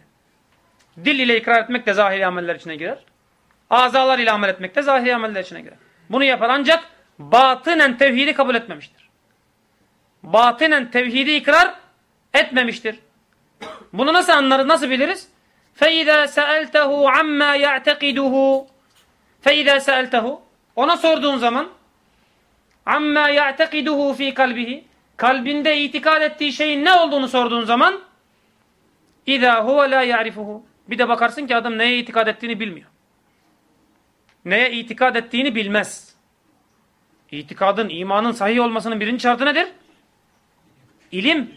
Speaker 1: Dil ile ikrar etmek de zahiri ameller içine girer. Azalar ile amel etmek de zahiri ameller içine girer. Bunu yapar ancak batınen tevhidi kabul etmemiştir. Batınen tevhidi ikrar etmemiştir. Bunu nasıl anlarız, nasıl biliriz? فَاِذَا سَأَلْتَهُ عَمَّا يَعْتَقِدُهُ فَاِذَا سَأَلْتَهُ Ona sorduğun zaman amma ya'tekiduhu fi kalbihi kalbinde itikad ettiği şeyin ne olduğunu sorduğun zaman İza huve la ya'rifuhu. Bir de bakarsın ki adam neye itikad ettiğini bilmiyor. Neye itikad ettiğini bilmez. İtikadın, imanın sahih olmasının birinci şartı nedir? İlim.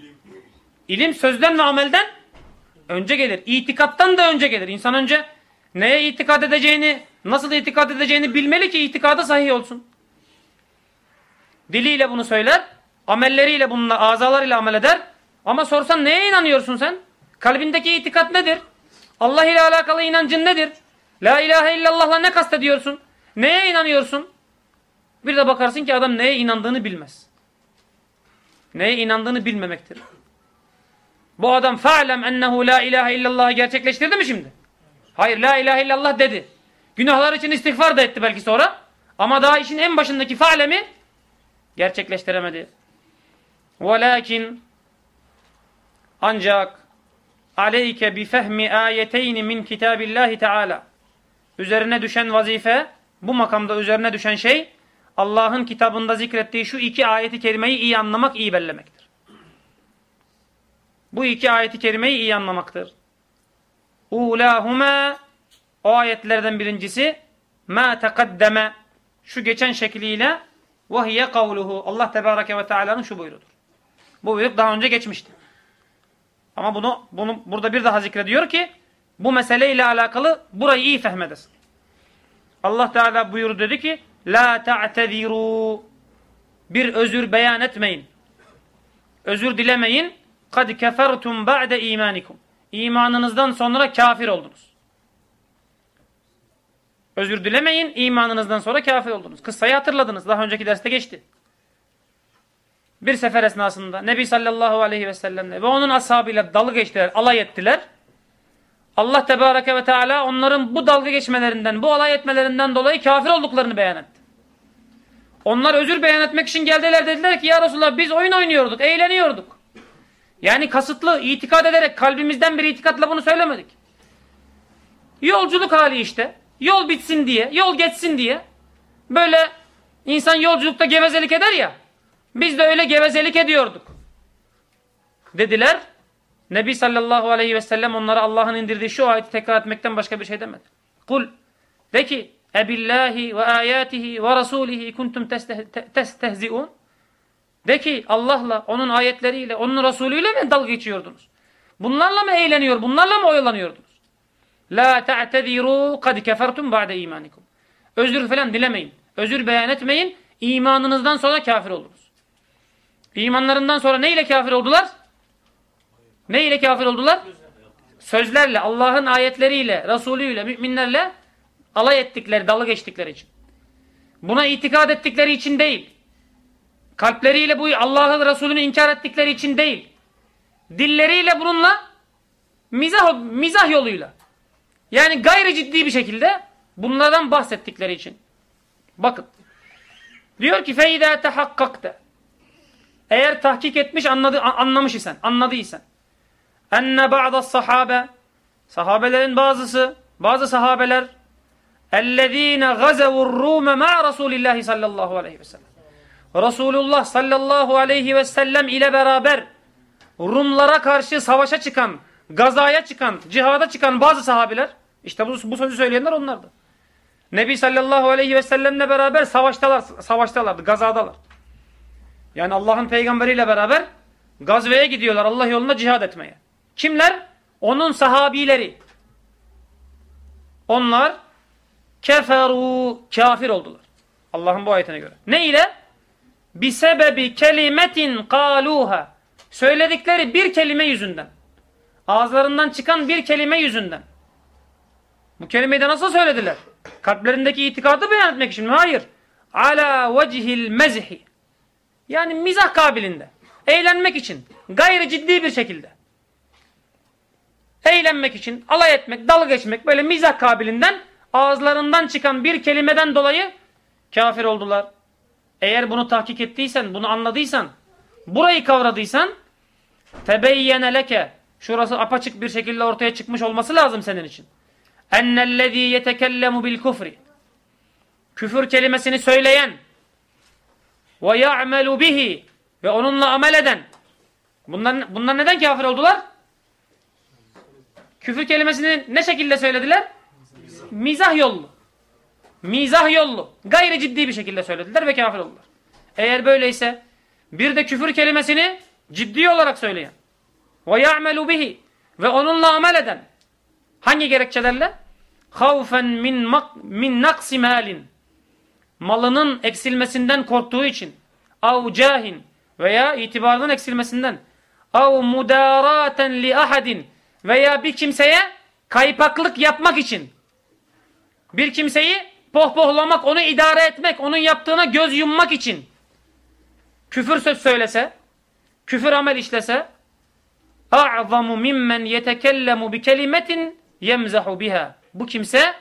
Speaker 1: İlim sözden ve amelden önce gelir. İtikattan da önce gelir. İnsan önce neye itikad edeceğini, nasıl itikad edeceğini bilmeli ki itikadı sahih olsun. Diliyle bunu söyler, amelleriyle bununla, azalarıyla amel eder. Ama sorsan neye inanıyorsun sen? Kalbindeki itikat nedir? Allah ile alakalı inancın nedir? La ilahe illallah'la ne kastediyorsun? Neye inanıyorsun? Bir de bakarsın ki adam neye inandığını bilmez. Neye inandığını bilmemektir. Bu adam fa'lem ennehu la ilahe illallah'ı gerçekleştirdi mi şimdi? Hayır la ilahe illallah dedi. Günahlar için istiğfar da etti belki sonra. Ama daha işin en başındaki fa'lemi gerçekleştiremedi. Velakin ancak aleyke bi fehmi ayeteyni min kitabillahi teala. Üzerine düşen vazife, bu makamda üzerine düşen şey, Allah'ın kitabında zikrettiği şu iki ayeti kerimeyi iyi anlamak, iyi bellemektir. Bu iki ayeti kerimeyi iyi anlamaktır. Ulahuma o ayetlerden birincisi ma tekaddeme şu geçen şekliyle vahiye kavluhu Allah Tebareke ve Teala'nın şu buyrudur. Bu buyruk daha önce geçmişti. Ama bunu, bunu burada bir daha zikrediyor ki bu meseleyle alakalı burayı iyi fehmedesin. Allah Teala buyurdu dedi ki La ta'teziru Bir özür beyan etmeyin. Özür dilemeyin. Kad kefertum ba'de imanikum. İmanınızdan sonra kafir oldunuz. Özür dilemeyin. imanınızdan sonra kafir oldunuz. Kıssayı hatırladınız. Daha önceki derste geçti bir sefer esnasında Nebi sallallahu aleyhi ve sellemle ve onun ashabıyla dalga geçtiler, alay ettiler. Allah tebareke ve teala onların bu dalga geçmelerinden, bu alay etmelerinden dolayı kafir olduklarını beyan etti. Onlar özür beyan etmek için geldiler dediler ki ya Resulallah biz oyun oynuyorduk, eğleniyorduk. Yani kasıtlı itikad ederek kalbimizden bir itikatla bunu söylemedik. Yolculuk hali işte. Yol bitsin diye, yol geçsin diye. Böyle insan yolculukta gevezelik eder ya. Biz de öyle gevezelik ediyorduk. Dediler. Nebi sallallahu aleyhi ve sellem onlara Allah'ın indirdiği şu ayeti tekrar etmekten başka bir şey demedi. Kul de ki ebillahi ve ayatihi ve rasulihi kuntum testehzi'un de ki Allah'la, onun ayetleriyle, onun Resulüyle mi dalga geçiyordunuz? Bunlarla mı eğleniyor, bunlarla mı oyalanıyordunuz? La ta'tediru kad kefertum ba'de imanikum. Özür falan dilemeyin. Özür beyan etmeyin. İmanınızdan sonra kafir oldunuz. İmanlarından sonra ne ile kafir oldular? Ne ile kafir oldular? Sözlerle, Allah'ın ayetleriyle, Resulüyle, müminlerle alay ettikleri, dalga geçtikleri için. Buna itikad ettikleri için değil. Kalpleriyle bu Allah'ın Resulünü inkar ettikleri için değil. Dilleriyle bununla mizah, mizah yoluyla. Yani gayri ciddi bir şekilde bunlardan bahsettikleri için. Bakın. Diyor ki feyda tahakkakte. Eğer tahkik etmiş anladı, anlamış isen, anladıysan. Enne ba'da sahabe sahabelerin bazısı, bazı sahabeler ellezine gazevur rume ma Resulillahi sallallahu aleyhi ve sellem. Resulullah sallallahu aleyhi ve sellem ile beraber Rumlara karşı savaşa çıkan, gazaya çıkan, cihada çıkan bazı sahabiler, işte bu, bu sözü söyleyenler onlardı. Nebi sallallahu aleyhi ve sellemle beraber savaştalar, savaştalardı, gazadalar. Yani Allah'ın peygamberiyle beraber gazveye gidiyorlar Allah yolunda cihad etmeye. Kimler? Onun sahabileri. Onlar keferu, kafir oldular. Allah'ın bu ayetine göre. Ne ile? Bi sebebi kelimetin kaluha. Söyledikleri bir kelime yüzünden. Ağızlarından çıkan bir kelime yüzünden. Bu kelimeyi de nasıl söylediler? Kalplerindeki itikadı beyan etmek için mi? Hayır. Ala vecihil mezhi. Yani mizah kabilinde. Eğlenmek için. Gayri ciddi bir şekilde. Eğlenmek için, alay etmek, dalga geçmek böyle mizah kabilinden ağızlarından çıkan bir kelimeden dolayı kafir oldular. Eğer bunu tahkik ettiysen, bunu anladıysan, burayı kavradıysan tebeyyene leke şurası apaçık bir şekilde ortaya çıkmış olması lazım senin için. Ennellezî yetekellemu bil kufri küfür kelimesini söyleyen ve ya'melu bihi ve onunla amel eden bunlar, bunlar neden kafir oldular? Küfür kelimesini ne şekilde söylediler? Mizah yollu. Mizah yollu. Gayri ciddi bir şekilde söylediler ve kafir oldular. Eğer böyleyse bir de küfür kelimesini ciddi olarak söyleyen ve ya'melu ve onunla amel eden hangi gerekçelerle? Havfen min, min naksi malin malının eksilmesinden korktuğu için av cahin veya itibarının eksilmesinden av mudaraten li veya bir kimseye kaypaklık yapmak için bir kimseyi pohpohlamak, onu idare etmek, onun yaptığına göz yummak için küfür söz söylese, küfür amel işlese a'zamu mimmen yetekellemu bi kelimetin yemzahu biha. Bu kimse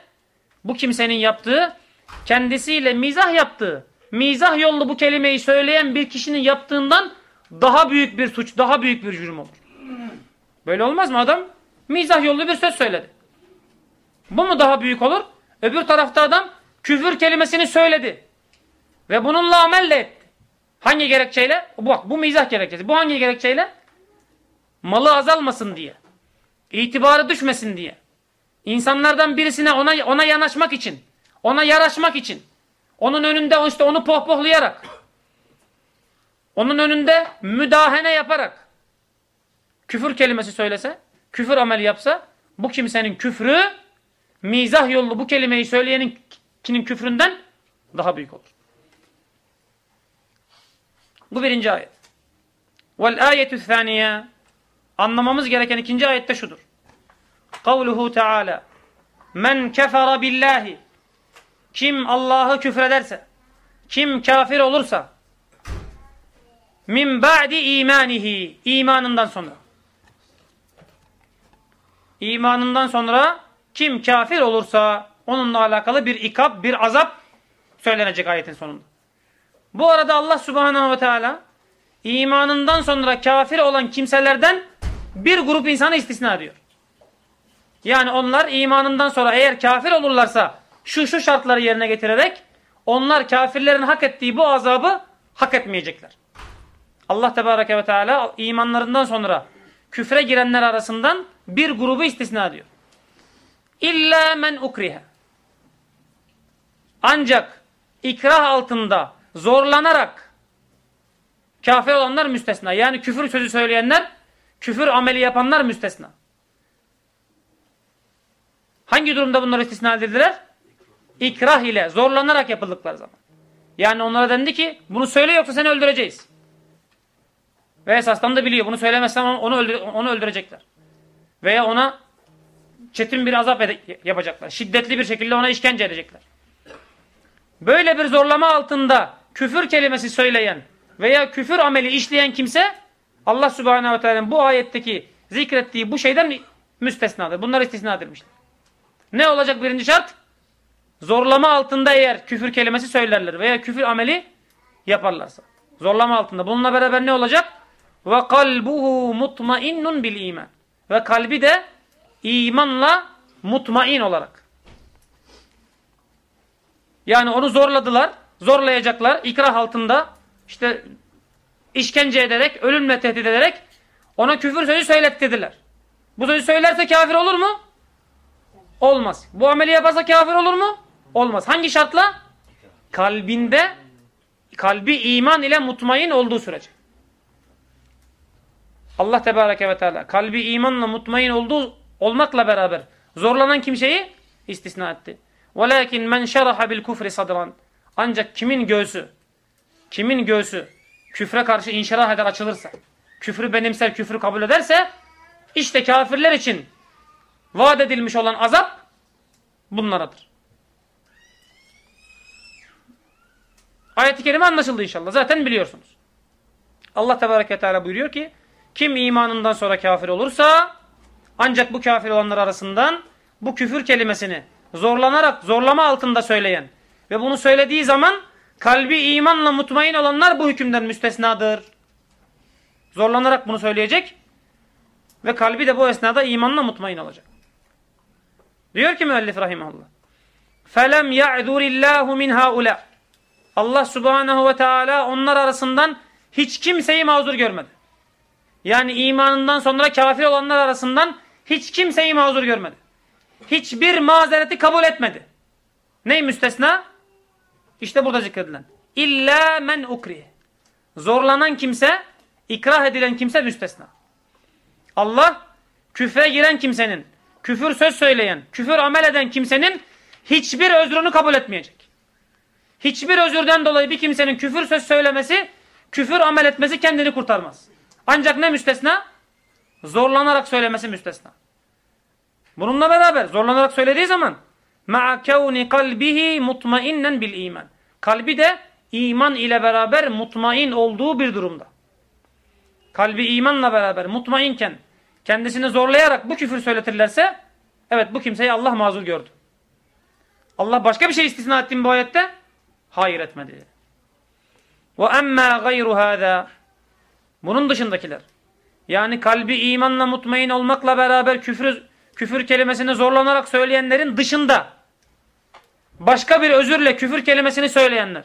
Speaker 1: bu kimsenin yaptığı kendisiyle mizah yaptığı, mizah yollu bu kelimeyi söyleyen bir kişinin yaptığından daha büyük bir suç, daha büyük bir cürüm olur. Böyle olmaz mı adam? Mizah yollu bir söz söyledi. Bu mu daha büyük olur? Öbür tarafta adam küfür kelimesini söyledi. Ve bununla amel de etti. Hangi gerekçeyle? Bak bu mizah gerekçesi. Bu hangi gerekçeyle? Malı azalmasın diye. İtibarı düşmesin diye. İnsanlardan birisine ona ona yanaşmak için, ona yaraşmak için, onun önünde işte onu pohpohlayarak, onun önünde müdahene yaparak küfür kelimesi söylese, küfür ameli yapsa bu kimsenin küfrü mizah yollu bu kelimeyi söyleyenin kinin küfründen daha büyük olur. Bu birinci ayet. Vel ayetü thaniye anlamamız gereken ikinci ayette şudur. Kavluhu Teala Men kefere billahi kim Allah'ı küfrederse kim kafir olursa min ba'di imanihi imanından sonra imanından sonra kim kafir olursa onunla alakalı bir ikab, bir azap söylenecek ayetin sonunda. Bu arada Allah subhanahu ve teala imanından sonra kafir olan kimselerden bir grup insanı istisna ediyor. Yani onlar imanından sonra eğer kafir olurlarsa şu şu şartları yerine getirerek onlar kafirlerin hak ettiği bu azabı hak etmeyecekler. Allah Tebareke ve Teala imanlarından sonra küfre girenler arasından bir grubu istisna ediyor. İlla men ukrihe. Ancak ikrah altında zorlanarak kafir olanlar müstesna. Yani küfür sözü söyleyenler, küfür ameli yapanlar müstesna. Hangi durumda bunlar istisna edildiler? İkrah ile zorlanarak yapıldıkları zaman. Yani onlara dendi ki bunu söyle yoksa seni öldüreceğiz. Ve esasdan da biliyor. Bunu söylemezsen onu, öldür onu öldürecekler. Veya ona çetin bir azap yapacaklar. Şiddetli bir şekilde ona işkence edecekler. Böyle bir zorlama altında küfür kelimesi söyleyen veya küfür ameli işleyen kimse Allah Subhanahu ve Teala'nın bu ayetteki zikrettiği bu şeyden müstesnadır. Bunlar istisna edilmiştir. Ne olacak birinci şart? Zorlama altında eğer küfür kelimesi söylerler veya küfür ameli yaparlarsa. Zorlama altında. Bununla beraber ne olacak? Ve kalbuhu mutmainnun bil iman. Ve kalbi de imanla mutmain olarak. Yani onu zorladılar, zorlayacaklar, ikrah altında işte işkence ederek, ölümle tehdit ederek ona küfür sözü söylettirdiler. Bu sözü söylerse kafir olur mu? Olmaz. Bu ameli yaparsa kafir olur mu? Olmaz. Hangi şartla? Kalbinde kalbi iman ile mutmain olduğu sürece. Allah Tebareke ve Teala kalbi imanla mutmain olduğu olmakla beraber zorlanan kimseyi istisna etti. وَلَاكِنْ مَنْ شَرَحَ بِالْكُفْرِ صَدْرًا Ancak kimin göğsü, kimin göğsü küfre karşı inşirah eder açılırsa, küfrü benimser, küfrü kabul ederse, işte kafirler için vaat edilmiş olan azap bunlaradır. Ayet-i kerime anlaşıldı inşallah. Zaten biliyorsunuz. Allah Tebareke ve Teala buyuruyor ki, kim imanından sonra kafir olursa, ancak bu kafir olanlar arasından bu küfür kelimesini zorlanarak, zorlama altında söyleyen ve bunu söylediği zaman kalbi imanla mutmain olanlar bu hükümden müstesnadır. Zorlanarak bunu söyleyecek ve kalbi de bu esnada imanla mutmain olacak. Diyor ki müellif rahimahullah. فَلَمْ يَعْذُرِ اللّٰهُ مِنْ هَاُولَى Allah subhanahu ve teala onlar arasından hiç kimseyi mazur görmedi. Yani imanından sonra kafir olanlar arasından hiç kimseyi mazur görmedi hiçbir mazereti kabul etmedi. Ney müstesna? İşte burada zikredilen. İlla men ukri. Zorlanan kimse, ikrah edilen kimse müstesna. Allah küfre giren kimsenin, küfür söz söyleyen, küfür amel eden kimsenin hiçbir özrünü kabul etmeyecek. Hiçbir özürden dolayı bir kimsenin küfür söz söylemesi, küfür amel etmesi kendini kurtarmaz. Ancak ne müstesna? Zorlanarak söylemesi müstesna. Bununla beraber zorlanarak söylediği zaman kevni kalbihi mutmainnen bil iman. Kalbi de iman ile beraber mutmain olduğu bir durumda. Kalbi imanla beraber mutmainken kendisini zorlayarak bu küfür söyletirlerse evet bu kimseyi Allah mazur gördü. Allah başka bir şey istisna etti mi bu ayette? Hayır etmedi. Emmâ gayru hâzâ Bunun dışındakiler. Yani kalbi imanla mutmain olmakla beraber küfrü küfür kelimesini zorlanarak söyleyenlerin dışında başka bir özürle küfür kelimesini söyleyenler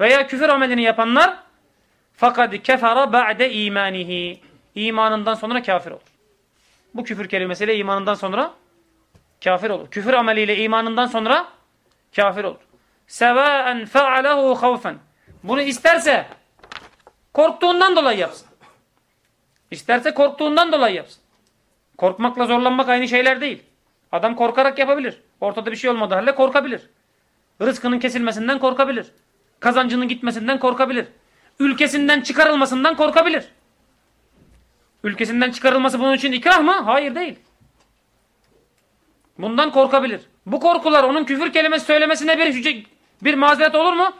Speaker 1: veya küfür amelini yapanlar fakat kefara ba'de imanihi imanından sonra kafir olur. Bu küfür kelimesiyle imanından sonra kafir olur. Küfür ameliyle imanından sonra kafir olur. Sevaen fe'alehu havfen. Bunu isterse korktuğundan dolayı yapsın. İsterse korktuğundan dolayı yapsın. Korkmakla zorlanmak aynı şeyler değil. Adam korkarak yapabilir. Ortada bir şey olmadığı halde korkabilir. Rızkının kesilmesinden korkabilir. Kazancının gitmesinden korkabilir. Ülkesinden çıkarılmasından korkabilir. Ülkesinden çıkarılması bunun için ikrah mı? Hayır değil. Bundan korkabilir. Bu korkular onun küfür kelimesi söylemesine bir hücce, bir mazeret olur mu?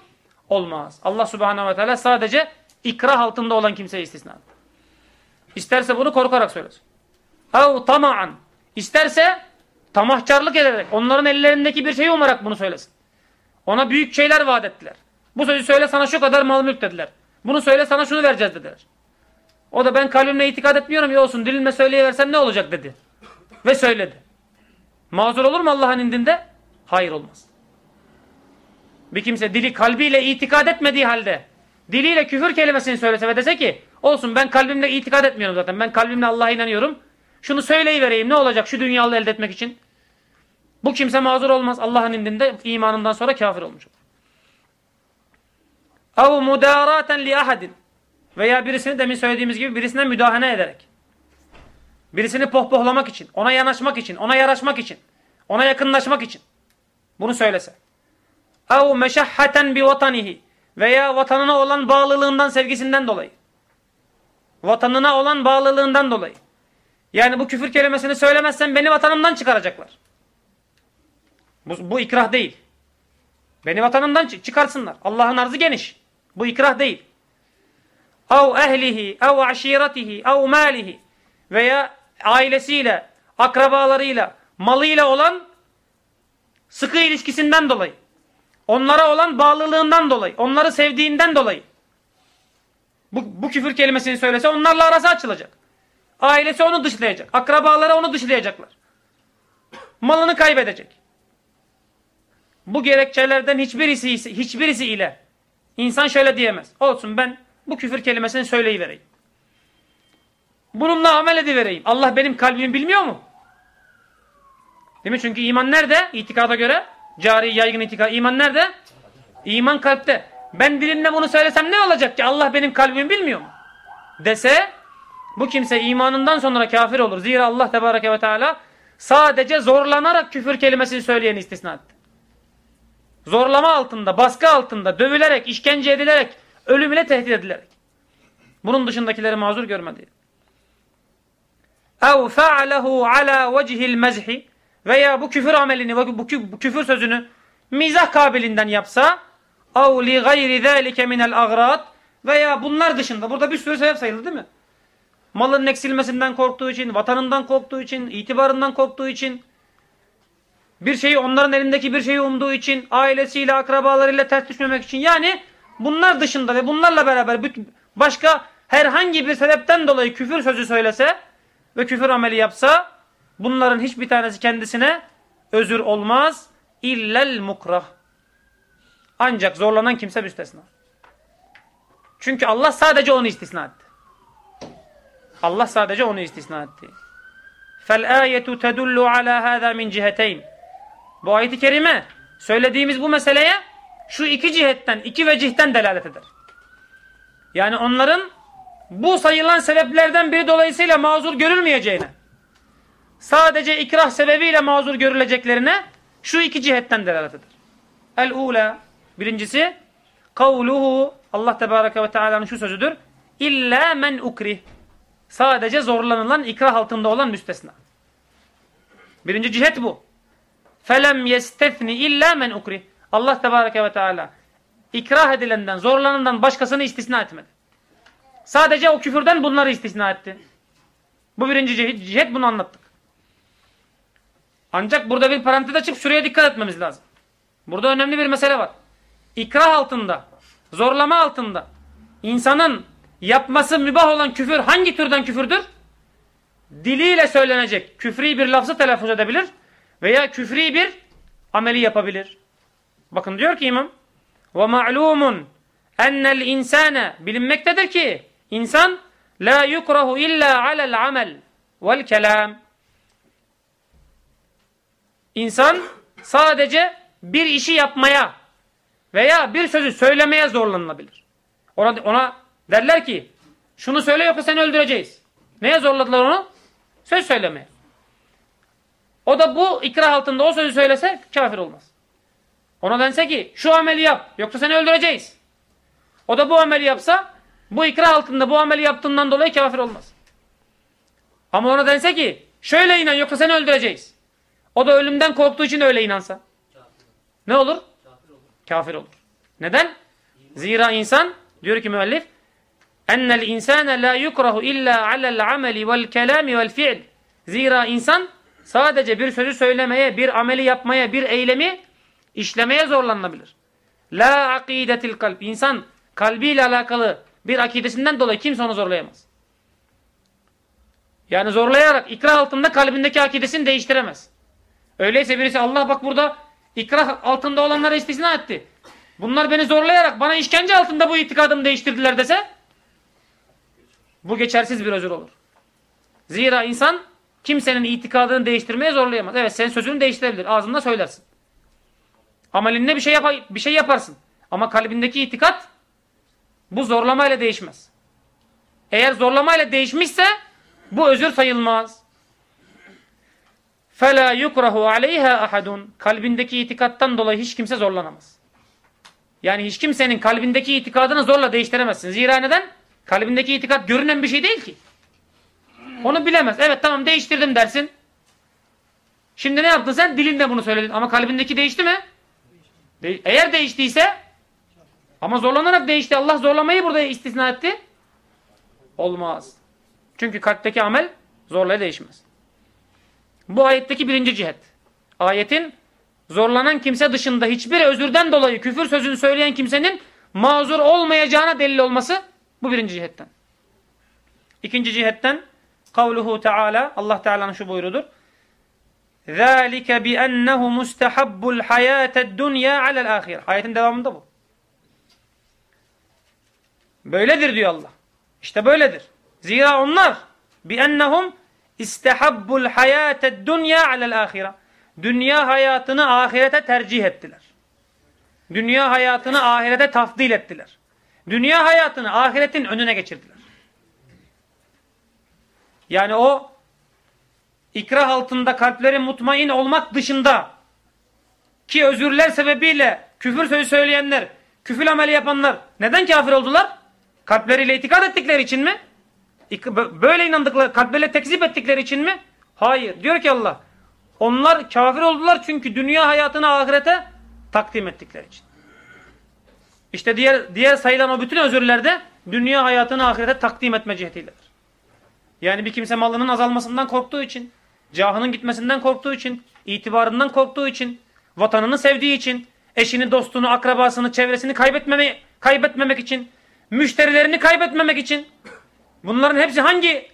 Speaker 1: Olmaz. Allah subhanehu ve teala sadece ikrah altında olan kimseye istisna. İsterse bunu korkarak söylesin. Ev tama'an. İsterse tamahkarlık ederek onların ellerindeki bir şeyi umarak bunu söylesin. Ona büyük şeyler vaat ettiler. Bu sözü söyle sana şu kadar mal mülk dediler. Bunu söyle sana şunu vereceğiz dediler. O da ben kalbimle itikad etmiyorum ya olsun dilimle söyleyiversem ne olacak dedi. Ve söyledi. Mazur olur mu Allah'ın indinde? Hayır olmaz. Bir kimse dili kalbiyle itikad etmediği halde diliyle küfür kelimesini söylese ve dese ki olsun ben kalbimle itikad etmiyorum zaten. Ben kalbimle Allah'a inanıyorum. Şunu söyleyivereyim ne olacak şu dünyalı elde etmek için. Bu kimse mazur olmaz. Allah'ın indinde imanından sonra kafir olmuş olur. اَوْ مُدَارَاتًا لِأَحَدٍ Veya birisini demin söylediğimiz gibi birisine müdahale ederek. Birisini pohpohlamak için, ona yanaşmak için, ona yaraşmak için, ona yakınlaşmak için. Bunu söylese. اَوْ مَشَحَّةً بِوَطَنِهِ Veya vatanına olan bağlılığından, sevgisinden dolayı. Vatanına olan bağlılığından dolayı. Yani bu küfür kelimesini söylemezsen beni vatanımdan çıkaracaklar. Bu, bu ikrah değil. Beni vatanımdan çıkarsınlar. Allah'ın arzı geniş. Bu ikrah değil. Av ehlihi, av aşiretihi, av malihi veya ailesiyle, akrabalarıyla, malıyla olan sıkı ilişkisinden dolayı. Onlara olan bağlılığından dolayı. Onları sevdiğinden dolayı. Bu, bu küfür kelimesini söylese onlarla arası açılacak. Ailesi onu dışlayacak. Akrabaları onu dışlayacaklar. Malını kaybedecek. Bu gerekçelerden hiçbirisi, hiçbirisi ile insan şöyle diyemez. Olsun ben bu küfür kelimesini söyleyivereyim. Bununla amel edivereyim. Allah benim kalbimi bilmiyor mu? Değil mi? Çünkü iman nerede? İtikada göre. Cari, yaygın itikad. İman nerede? İman kalpte. Ben dilimle bunu söylesem ne olacak ki? Allah benim kalbimi bilmiyor mu? Dese bu kimse imanından sonra kafir olur. Zira Allah Tebareke ve Teala sadece zorlanarak küfür kelimesini söyleyeni istisna etti. Zorlama altında, baskı altında, dövülerek, işkence edilerek, ölüm ile tehdit edilerek. Bunun dışındakileri mazur görmedi. اَوْ فَعَلَهُ عَلَى وَجْهِ الْمَزْحِ Veya bu küfür amelini, bu küfür sözünü mizah kabilinden yapsa اَوْ لِغَيْرِ ذَٰلِكَ مِنَ الْاَغْرَاتِ Veya bunlar dışında, burada bir sürü sebep sayıldı değil mi? Malın eksilmesinden korktuğu için, vatanından korktuğu için, itibarından korktuğu için, bir şeyi onların elindeki bir şeyi umduğu için, ailesiyle, akrabalarıyla ters düşmemek için. Yani bunlar dışında ve bunlarla beraber başka herhangi bir sebepten dolayı küfür sözü söylese ve küfür ameli yapsa bunların hiçbir tanesi kendisine özür olmaz. İllel mukrah. Ancak zorlanan kimse müstesna. Çünkü Allah sadece onu istisna etti. Allah sadece onu istisna etti. فَالْآيَةُ تَدُلُّ عَلَى هَذَا مِنْ جِهَتَيْنِ Bu ayet-i kerime söylediğimiz bu meseleye şu iki cihetten, iki vecihten delalet eder. Yani onların bu sayılan sebeplerden biri dolayısıyla mazur görülmeyeceğine, sadece ikrah sebebiyle mazur görüleceklerine şu iki cihetten delalet eder. El-ula, birincisi, kavluhu, Allah Tebareke ve Teala'nın şu sözüdür, İlla men ukrih. Sadece zorlanılan ikrah altında olan müstesna. Birinci cihet bu. Felem yestefni illa men ukri. Allah Tebareke ve Teala ikrah edilenden, zorlanından başkasını istisna etmedi. Sadece o küfürden bunları istisna etti. Bu birinci cihet, cihet bunu anlattık. Ancak burada bir parantez açıp şuraya dikkat etmemiz lazım. Burada önemli bir mesele var. İkrah altında, zorlama altında insanın yapması mübah olan küfür hangi türden küfürdür? Diliyle söylenecek küfri bir lafzı telaffuz edebilir veya küfri bir ameli yapabilir. Bakın diyor ki imam ve ma'lumun ennel insane bilinmektedir ki insan la yukrahu illa alel amel vel kelam İnsan sadece bir işi yapmaya veya bir sözü söylemeye zorlanılabilir. Ona, ona Derler ki şunu söyle yoksa seni öldüreceğiz. Neye zorladılar onu? Söz söylemeye. O da bu ikrah altında o sözü söylese kafir olmaz. Ona dense ki şu ameli yap yoksa seni öldüreceğiz. O da bu ameli yapsa bu ikrah altında bu ameli yaptığından dolayı kafir olmaz. Ama ona dense ki şöyle inan yoksa seni öldüreceğiz. O da ölümden korktuğu için öyle inansa. Ne olur? Kafir olur. Kafir olur. Neden? Zira insan diyor ki müellif ennel insane la yukrahu illa alel ameli vel kelami vel fi'l. Zira insan sadece bir sözü söylemeye, bir ameli yapmaya, bir eylemi işlemeye zorlanabilir. La akidetil kalp. İnsan kalbiyle alakalı bir akidesinden dolayı kimse onu zorlayamaz. Yani zorlayarak ikrah altında kalbindeki akidesini değiştiremez. Öyleyse birisi Allah bak burada ikrah altında olanlara istisna etti. Bunlar beni zorlayarak bana işkence altında bu itikadımı değiştirdiler dese bu geçersiz bir özür olur. Zira insan kimsenin itikadını değiştirmeye zorlayamaz. Evet senin sözünü değiştirebilir. Ağzında söylersin. Amelinle bir şey, yap bir şey yaparsın. Ama kalbindeki itikat bu zorlamayla değişmez. Eğer zorlamayla değişmişse bu özür sayılmaz. فَلَا يُكْرَهُ عَلَيْهَا أَحَدٌ Kalbindeki itikattan dolayı hiç kimse zorlanamaz. Yani hiç kimsenin kalbindeki itikadını zorla değiştiremezsin. Zira neden? Kalbindeki itikat görünen bir şey değil ki. Onu bilemez. Evet tamam değiştirdim dersin. Şimdi ne yaptın sen? Dilinle bunu söyledin. Ama kalbindeki değişti mi? De Eğer değiştiyse ama zorlanarak değişti. Allah zorlamayı burada istisna etti. Olmaz. Çünkü kalpteki amel zorla değişmez. Bu ayetteki birinci cihet. Ayetin zorlanan kimse dışında hiçbir özürden dolayı küfür sözünü söyleyen kimsenin mazur olmayacağına delil olması bu birinci cihetten. İkinci cihetten kavluhu Teala Allah Teala'nın şu buyrudur. ذَٰلِكَ بِأَنَّهُ مُسْتَحَبُّ الْحَيَاةَ الدُّنْيَا عَلَى الْآخِرَةِ Ayetin devamında bu. Böyledir diyor Allah. İşte böyledir. Zira onlar بِأَنَّهُمْ اِسْتَحَبُّ الْحَيَاةَ الدُّنْيَا عَلَى الْآخِرَةِ Dünya hayatını ahirete tercih ettiler. Dünya hayatını ahirete tafdil ettiler. Dünya hayatını ahiretin önüne geçirdiler. Yani o ikrah altında kalpleri mutmain olmak dışında ki özürler sebebiyle küfür sözü söyleyenler, küfür ameli yapanlar neden kafir oldular? Kalpleriyle itikad ettikleri için mi? Böyle inandıkları, kalpleriyle tekzip ettikleri için mi? Hayır. Diyor ki Allah, onlar kafir oldular çünkü dünya hayatını ahirete takdim ettikleri için. İşte diğer, diğer sayılan o bütün özürlerde dünya hayatını ahirete takdim etme cihetiyledir. Yani bir kimse malının azalmasından korktuğu için, cahının gitmesinden korktuğu için, itibarından korktuğu için, vatanını sevdiği için, eşini, dostunu, akrabasını, çevresini kaybetmeme, kaybetmemek için, müşterilerini kaybetmemek için. Bunların hepsi hangi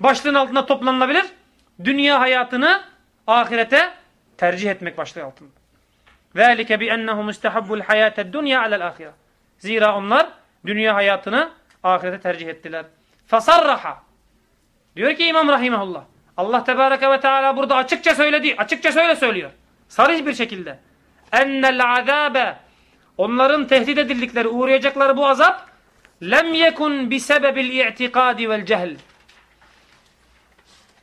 Speaker 1: başlığın altında toplanılabilir? Dünya hayatını ahirete tercih etmek başlığı altında. ذَٰلِكَ بِأَنَّهُمْ اِسْتَحَبُّ الْحَيَاةَ الدُّنْيَا عَلَى الْآخِرَةِ Zira onlar dünya hayatını ahirete tercih ettiler. فَصَرَّحَ Diyor ki İmam Rahimahullah. Allah Tebareke ve Teala burada açıkça söyledi. Açıkça söyle söylüyor. Sarış bir şekilde. Ennel azabe onların tehdit edildikleri, uğrayacakları bu azap lem yekun bi sebebil i'tikadi vel cehl.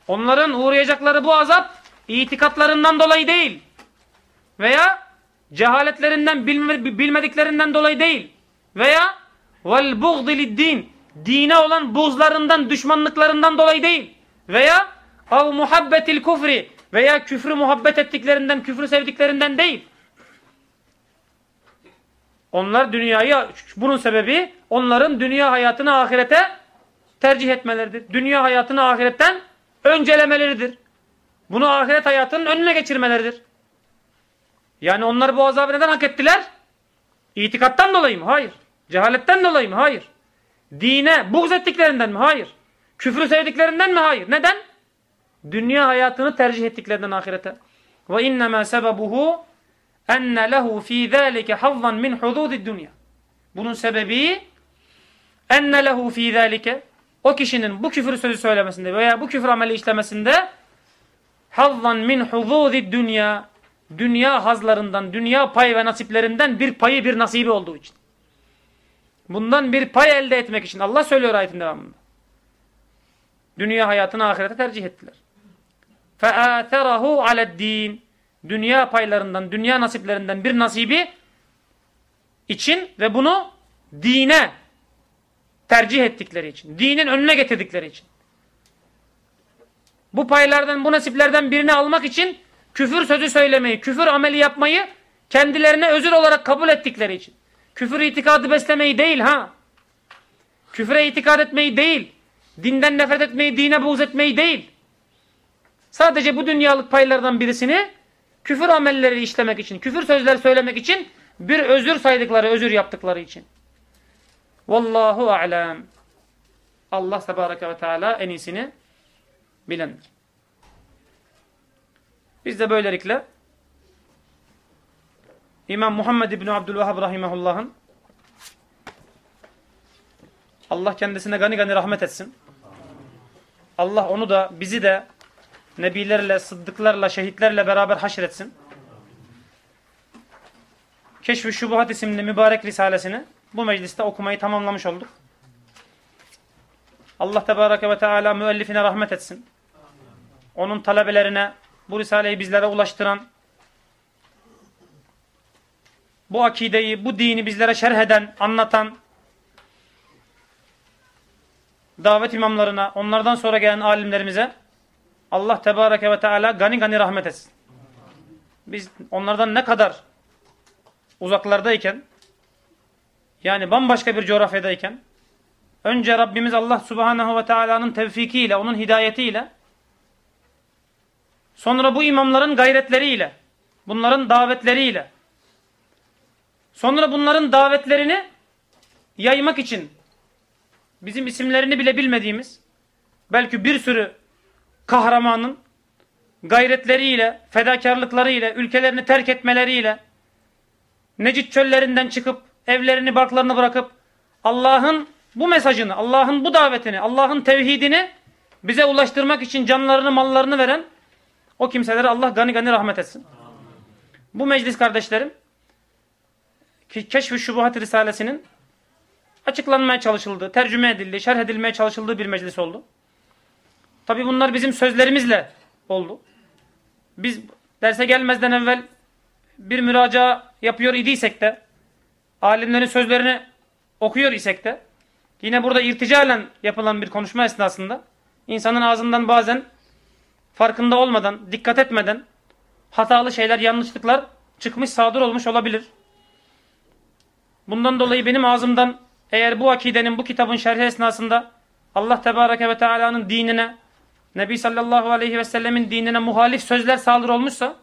Speaker 1: Onların uğrayacakları bu azap itikatlarından dolayı değil. Veya cehaletlerinden bilmediklerinden dolayı değil. Veya vel buğdi din dine olan buzlarından, düşmanlıklarından dolayı değil. Veya av muhabbetil kufri veya küfrü muhabbet ettiklerinden, küfrü sevdiklerinden değil. Onlar dünyayı, bunun sebebi onların dünya hayatını ahirete tercih etmeleridir. Dünya hayatını ahiretten öncelemeleridir. Bunu ahiret hayatının önüne geçirmeleridir. Yani onlar bu azabı neden hak ettiler? İtikattan dolayı mı? Hayır. Cehaletten dolayı mı? Hayır. Dine buğz ettiklerinden mi? Hayır. Küfrü sevdiklerinden mi? Hayır. Neden? Dünya hayatını tercih ettiklerinden ahirete. Ve innemâ sebebuhu enne lehu fî zâlike hazzan min hudûdid dünya. Bunun sebebi enne lehu fî zâlike o kişinin bu küfür sözü söylemesinde veya bu küfür ameli işlemesinde hazzan min hudûdid dünya dünya hazlarından, dünya pay ve nasiplerinden bir payı bir nasibi olduğu için. Bundan bir pay elde etmek için Allah söylüyor ayetin devamında. Dünya hayatını ahirete tercih ettiler. فَآثَرَهُ عَلَى الدِّينِ Dünya paylarından, dünya nasiplerinden bir nasibi için ve bunu dine tercih ettikleri için. Dinin önüne getirdikleri için. Bu paylardan, bu nasiplerden birini almak için küfür sözü söylemeyi, küfür ameli yapmayı kendilerine özür olarak kabul ettikleri için. Küfür itikadı beslemeyi değil ha. Küfre itikad etmeyi değil. Dinden nefret etmeyi, dine buğz etmeyi değil. Sadece bu dünyalık paylardan birisini küfür amelleri işlemek için, küfür sözler söylemek için bir özür saydıkları, özür yaptıkları için. Vallahu a'lem. Allah tebareke ve teala en iyisini bilendir. Biz de böylelikle İmam Muhammed İbni Abdülvahhab Rahimahullah'ın Allah kendisine gani gani rahmet etsin. Allah onu da bizi de nebilerle, sıddıklarla, şehitlerle beraber haşretsin. Keşf-i Şubuhat isimli mübarek risalesini bu mecliste okumayı tamamlamış olduk. Allah Tebareke ve Teala müellifine rahmet etsin. Onun talebelerine bu risaleyi bizlere ulaştıran, bu akideyi, bu dini bizlere şerh eden, anlatan, davet imamlarına, onlardan sonra gelen alimlerimize Allah Tebareke ve Teala gani gani rahmet etsin. Biz onlardan ne kadar uzaklardayken, yani bambaşka bir coğrafyadayken, önce Rabbimiz Allah Subhanahu ve Teala'nın tevfikiyle, onun hidayetiyle, sonra bu imamların gayretleriyle, bunların davetleriyle, sonra bunların davetlerini yaymak için bizim isimlerini bile bilmediğimiz, belki bir sürü kahramanın gayretleriyle, fedakarlıklarıyla, ülkelerini terk etmeleriyle, Necid çöllerinden çıkıp, evlerini, barklarını bırakıp, Allah'ın bu mesajını, Allah'ın bu davetini, Allah'ın tevhidini bize ulaştırmak için canlarını, mallarını veren o kimselere Allah gani gani rahmet etsin. Bu meclis kardeşlerim, Keşf-i Şubuhat Risalesinin açıklanmaya çalışıldığı, tercüme edildiği, şerh edilmeye çalışıldığı bir meclis oldu. Tabi bunlar bizim sözlerimizle oldu. Biz derse gelmezden evvel bir müracaat yapıyor idiysek de, alimlerin sözlerini okuyor isek de, yine burada irticalen yapılan bir konuşma esnasında, insanın ağzından bazen farkında olmadan, dikkat etmeden, hatalı şeyler, yanlışlıklar çıkmış, sadır olmuş olabilir. Bundan dolayı benim ağzımdan eğer bu akidenin, bu kitabın şerhi esnasında Allah Tebareke ve Teala'nın dinine, Nebi sallallahu aleyhi ve sellemin dinine muhalif sözler saldır olmuşsa,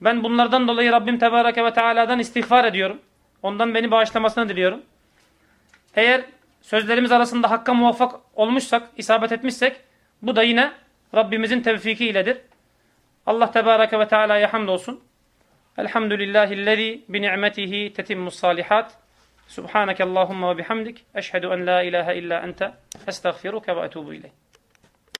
Speaker 1: ben bunlardan dolayı Rabbim Tebareke ve Teala'dan istiğfar ediyorum. Ondan beni bağışlamasını diliyorum. Eğer sözlerimiz arasında hakka muvaffak olmuşsak, isabet etmişsek, bu da yine Rabbimizin tevfiki iledir. Allah Tebareke ve Teala'ya hamdolsun. Elhamdülillahillezî bi ni'metihi tetimmus salihat. Subhaneke Allahumma ve bihamdik. Eşhedü en la ilahe illa ente. Estağfiruke ve etubu ileyh.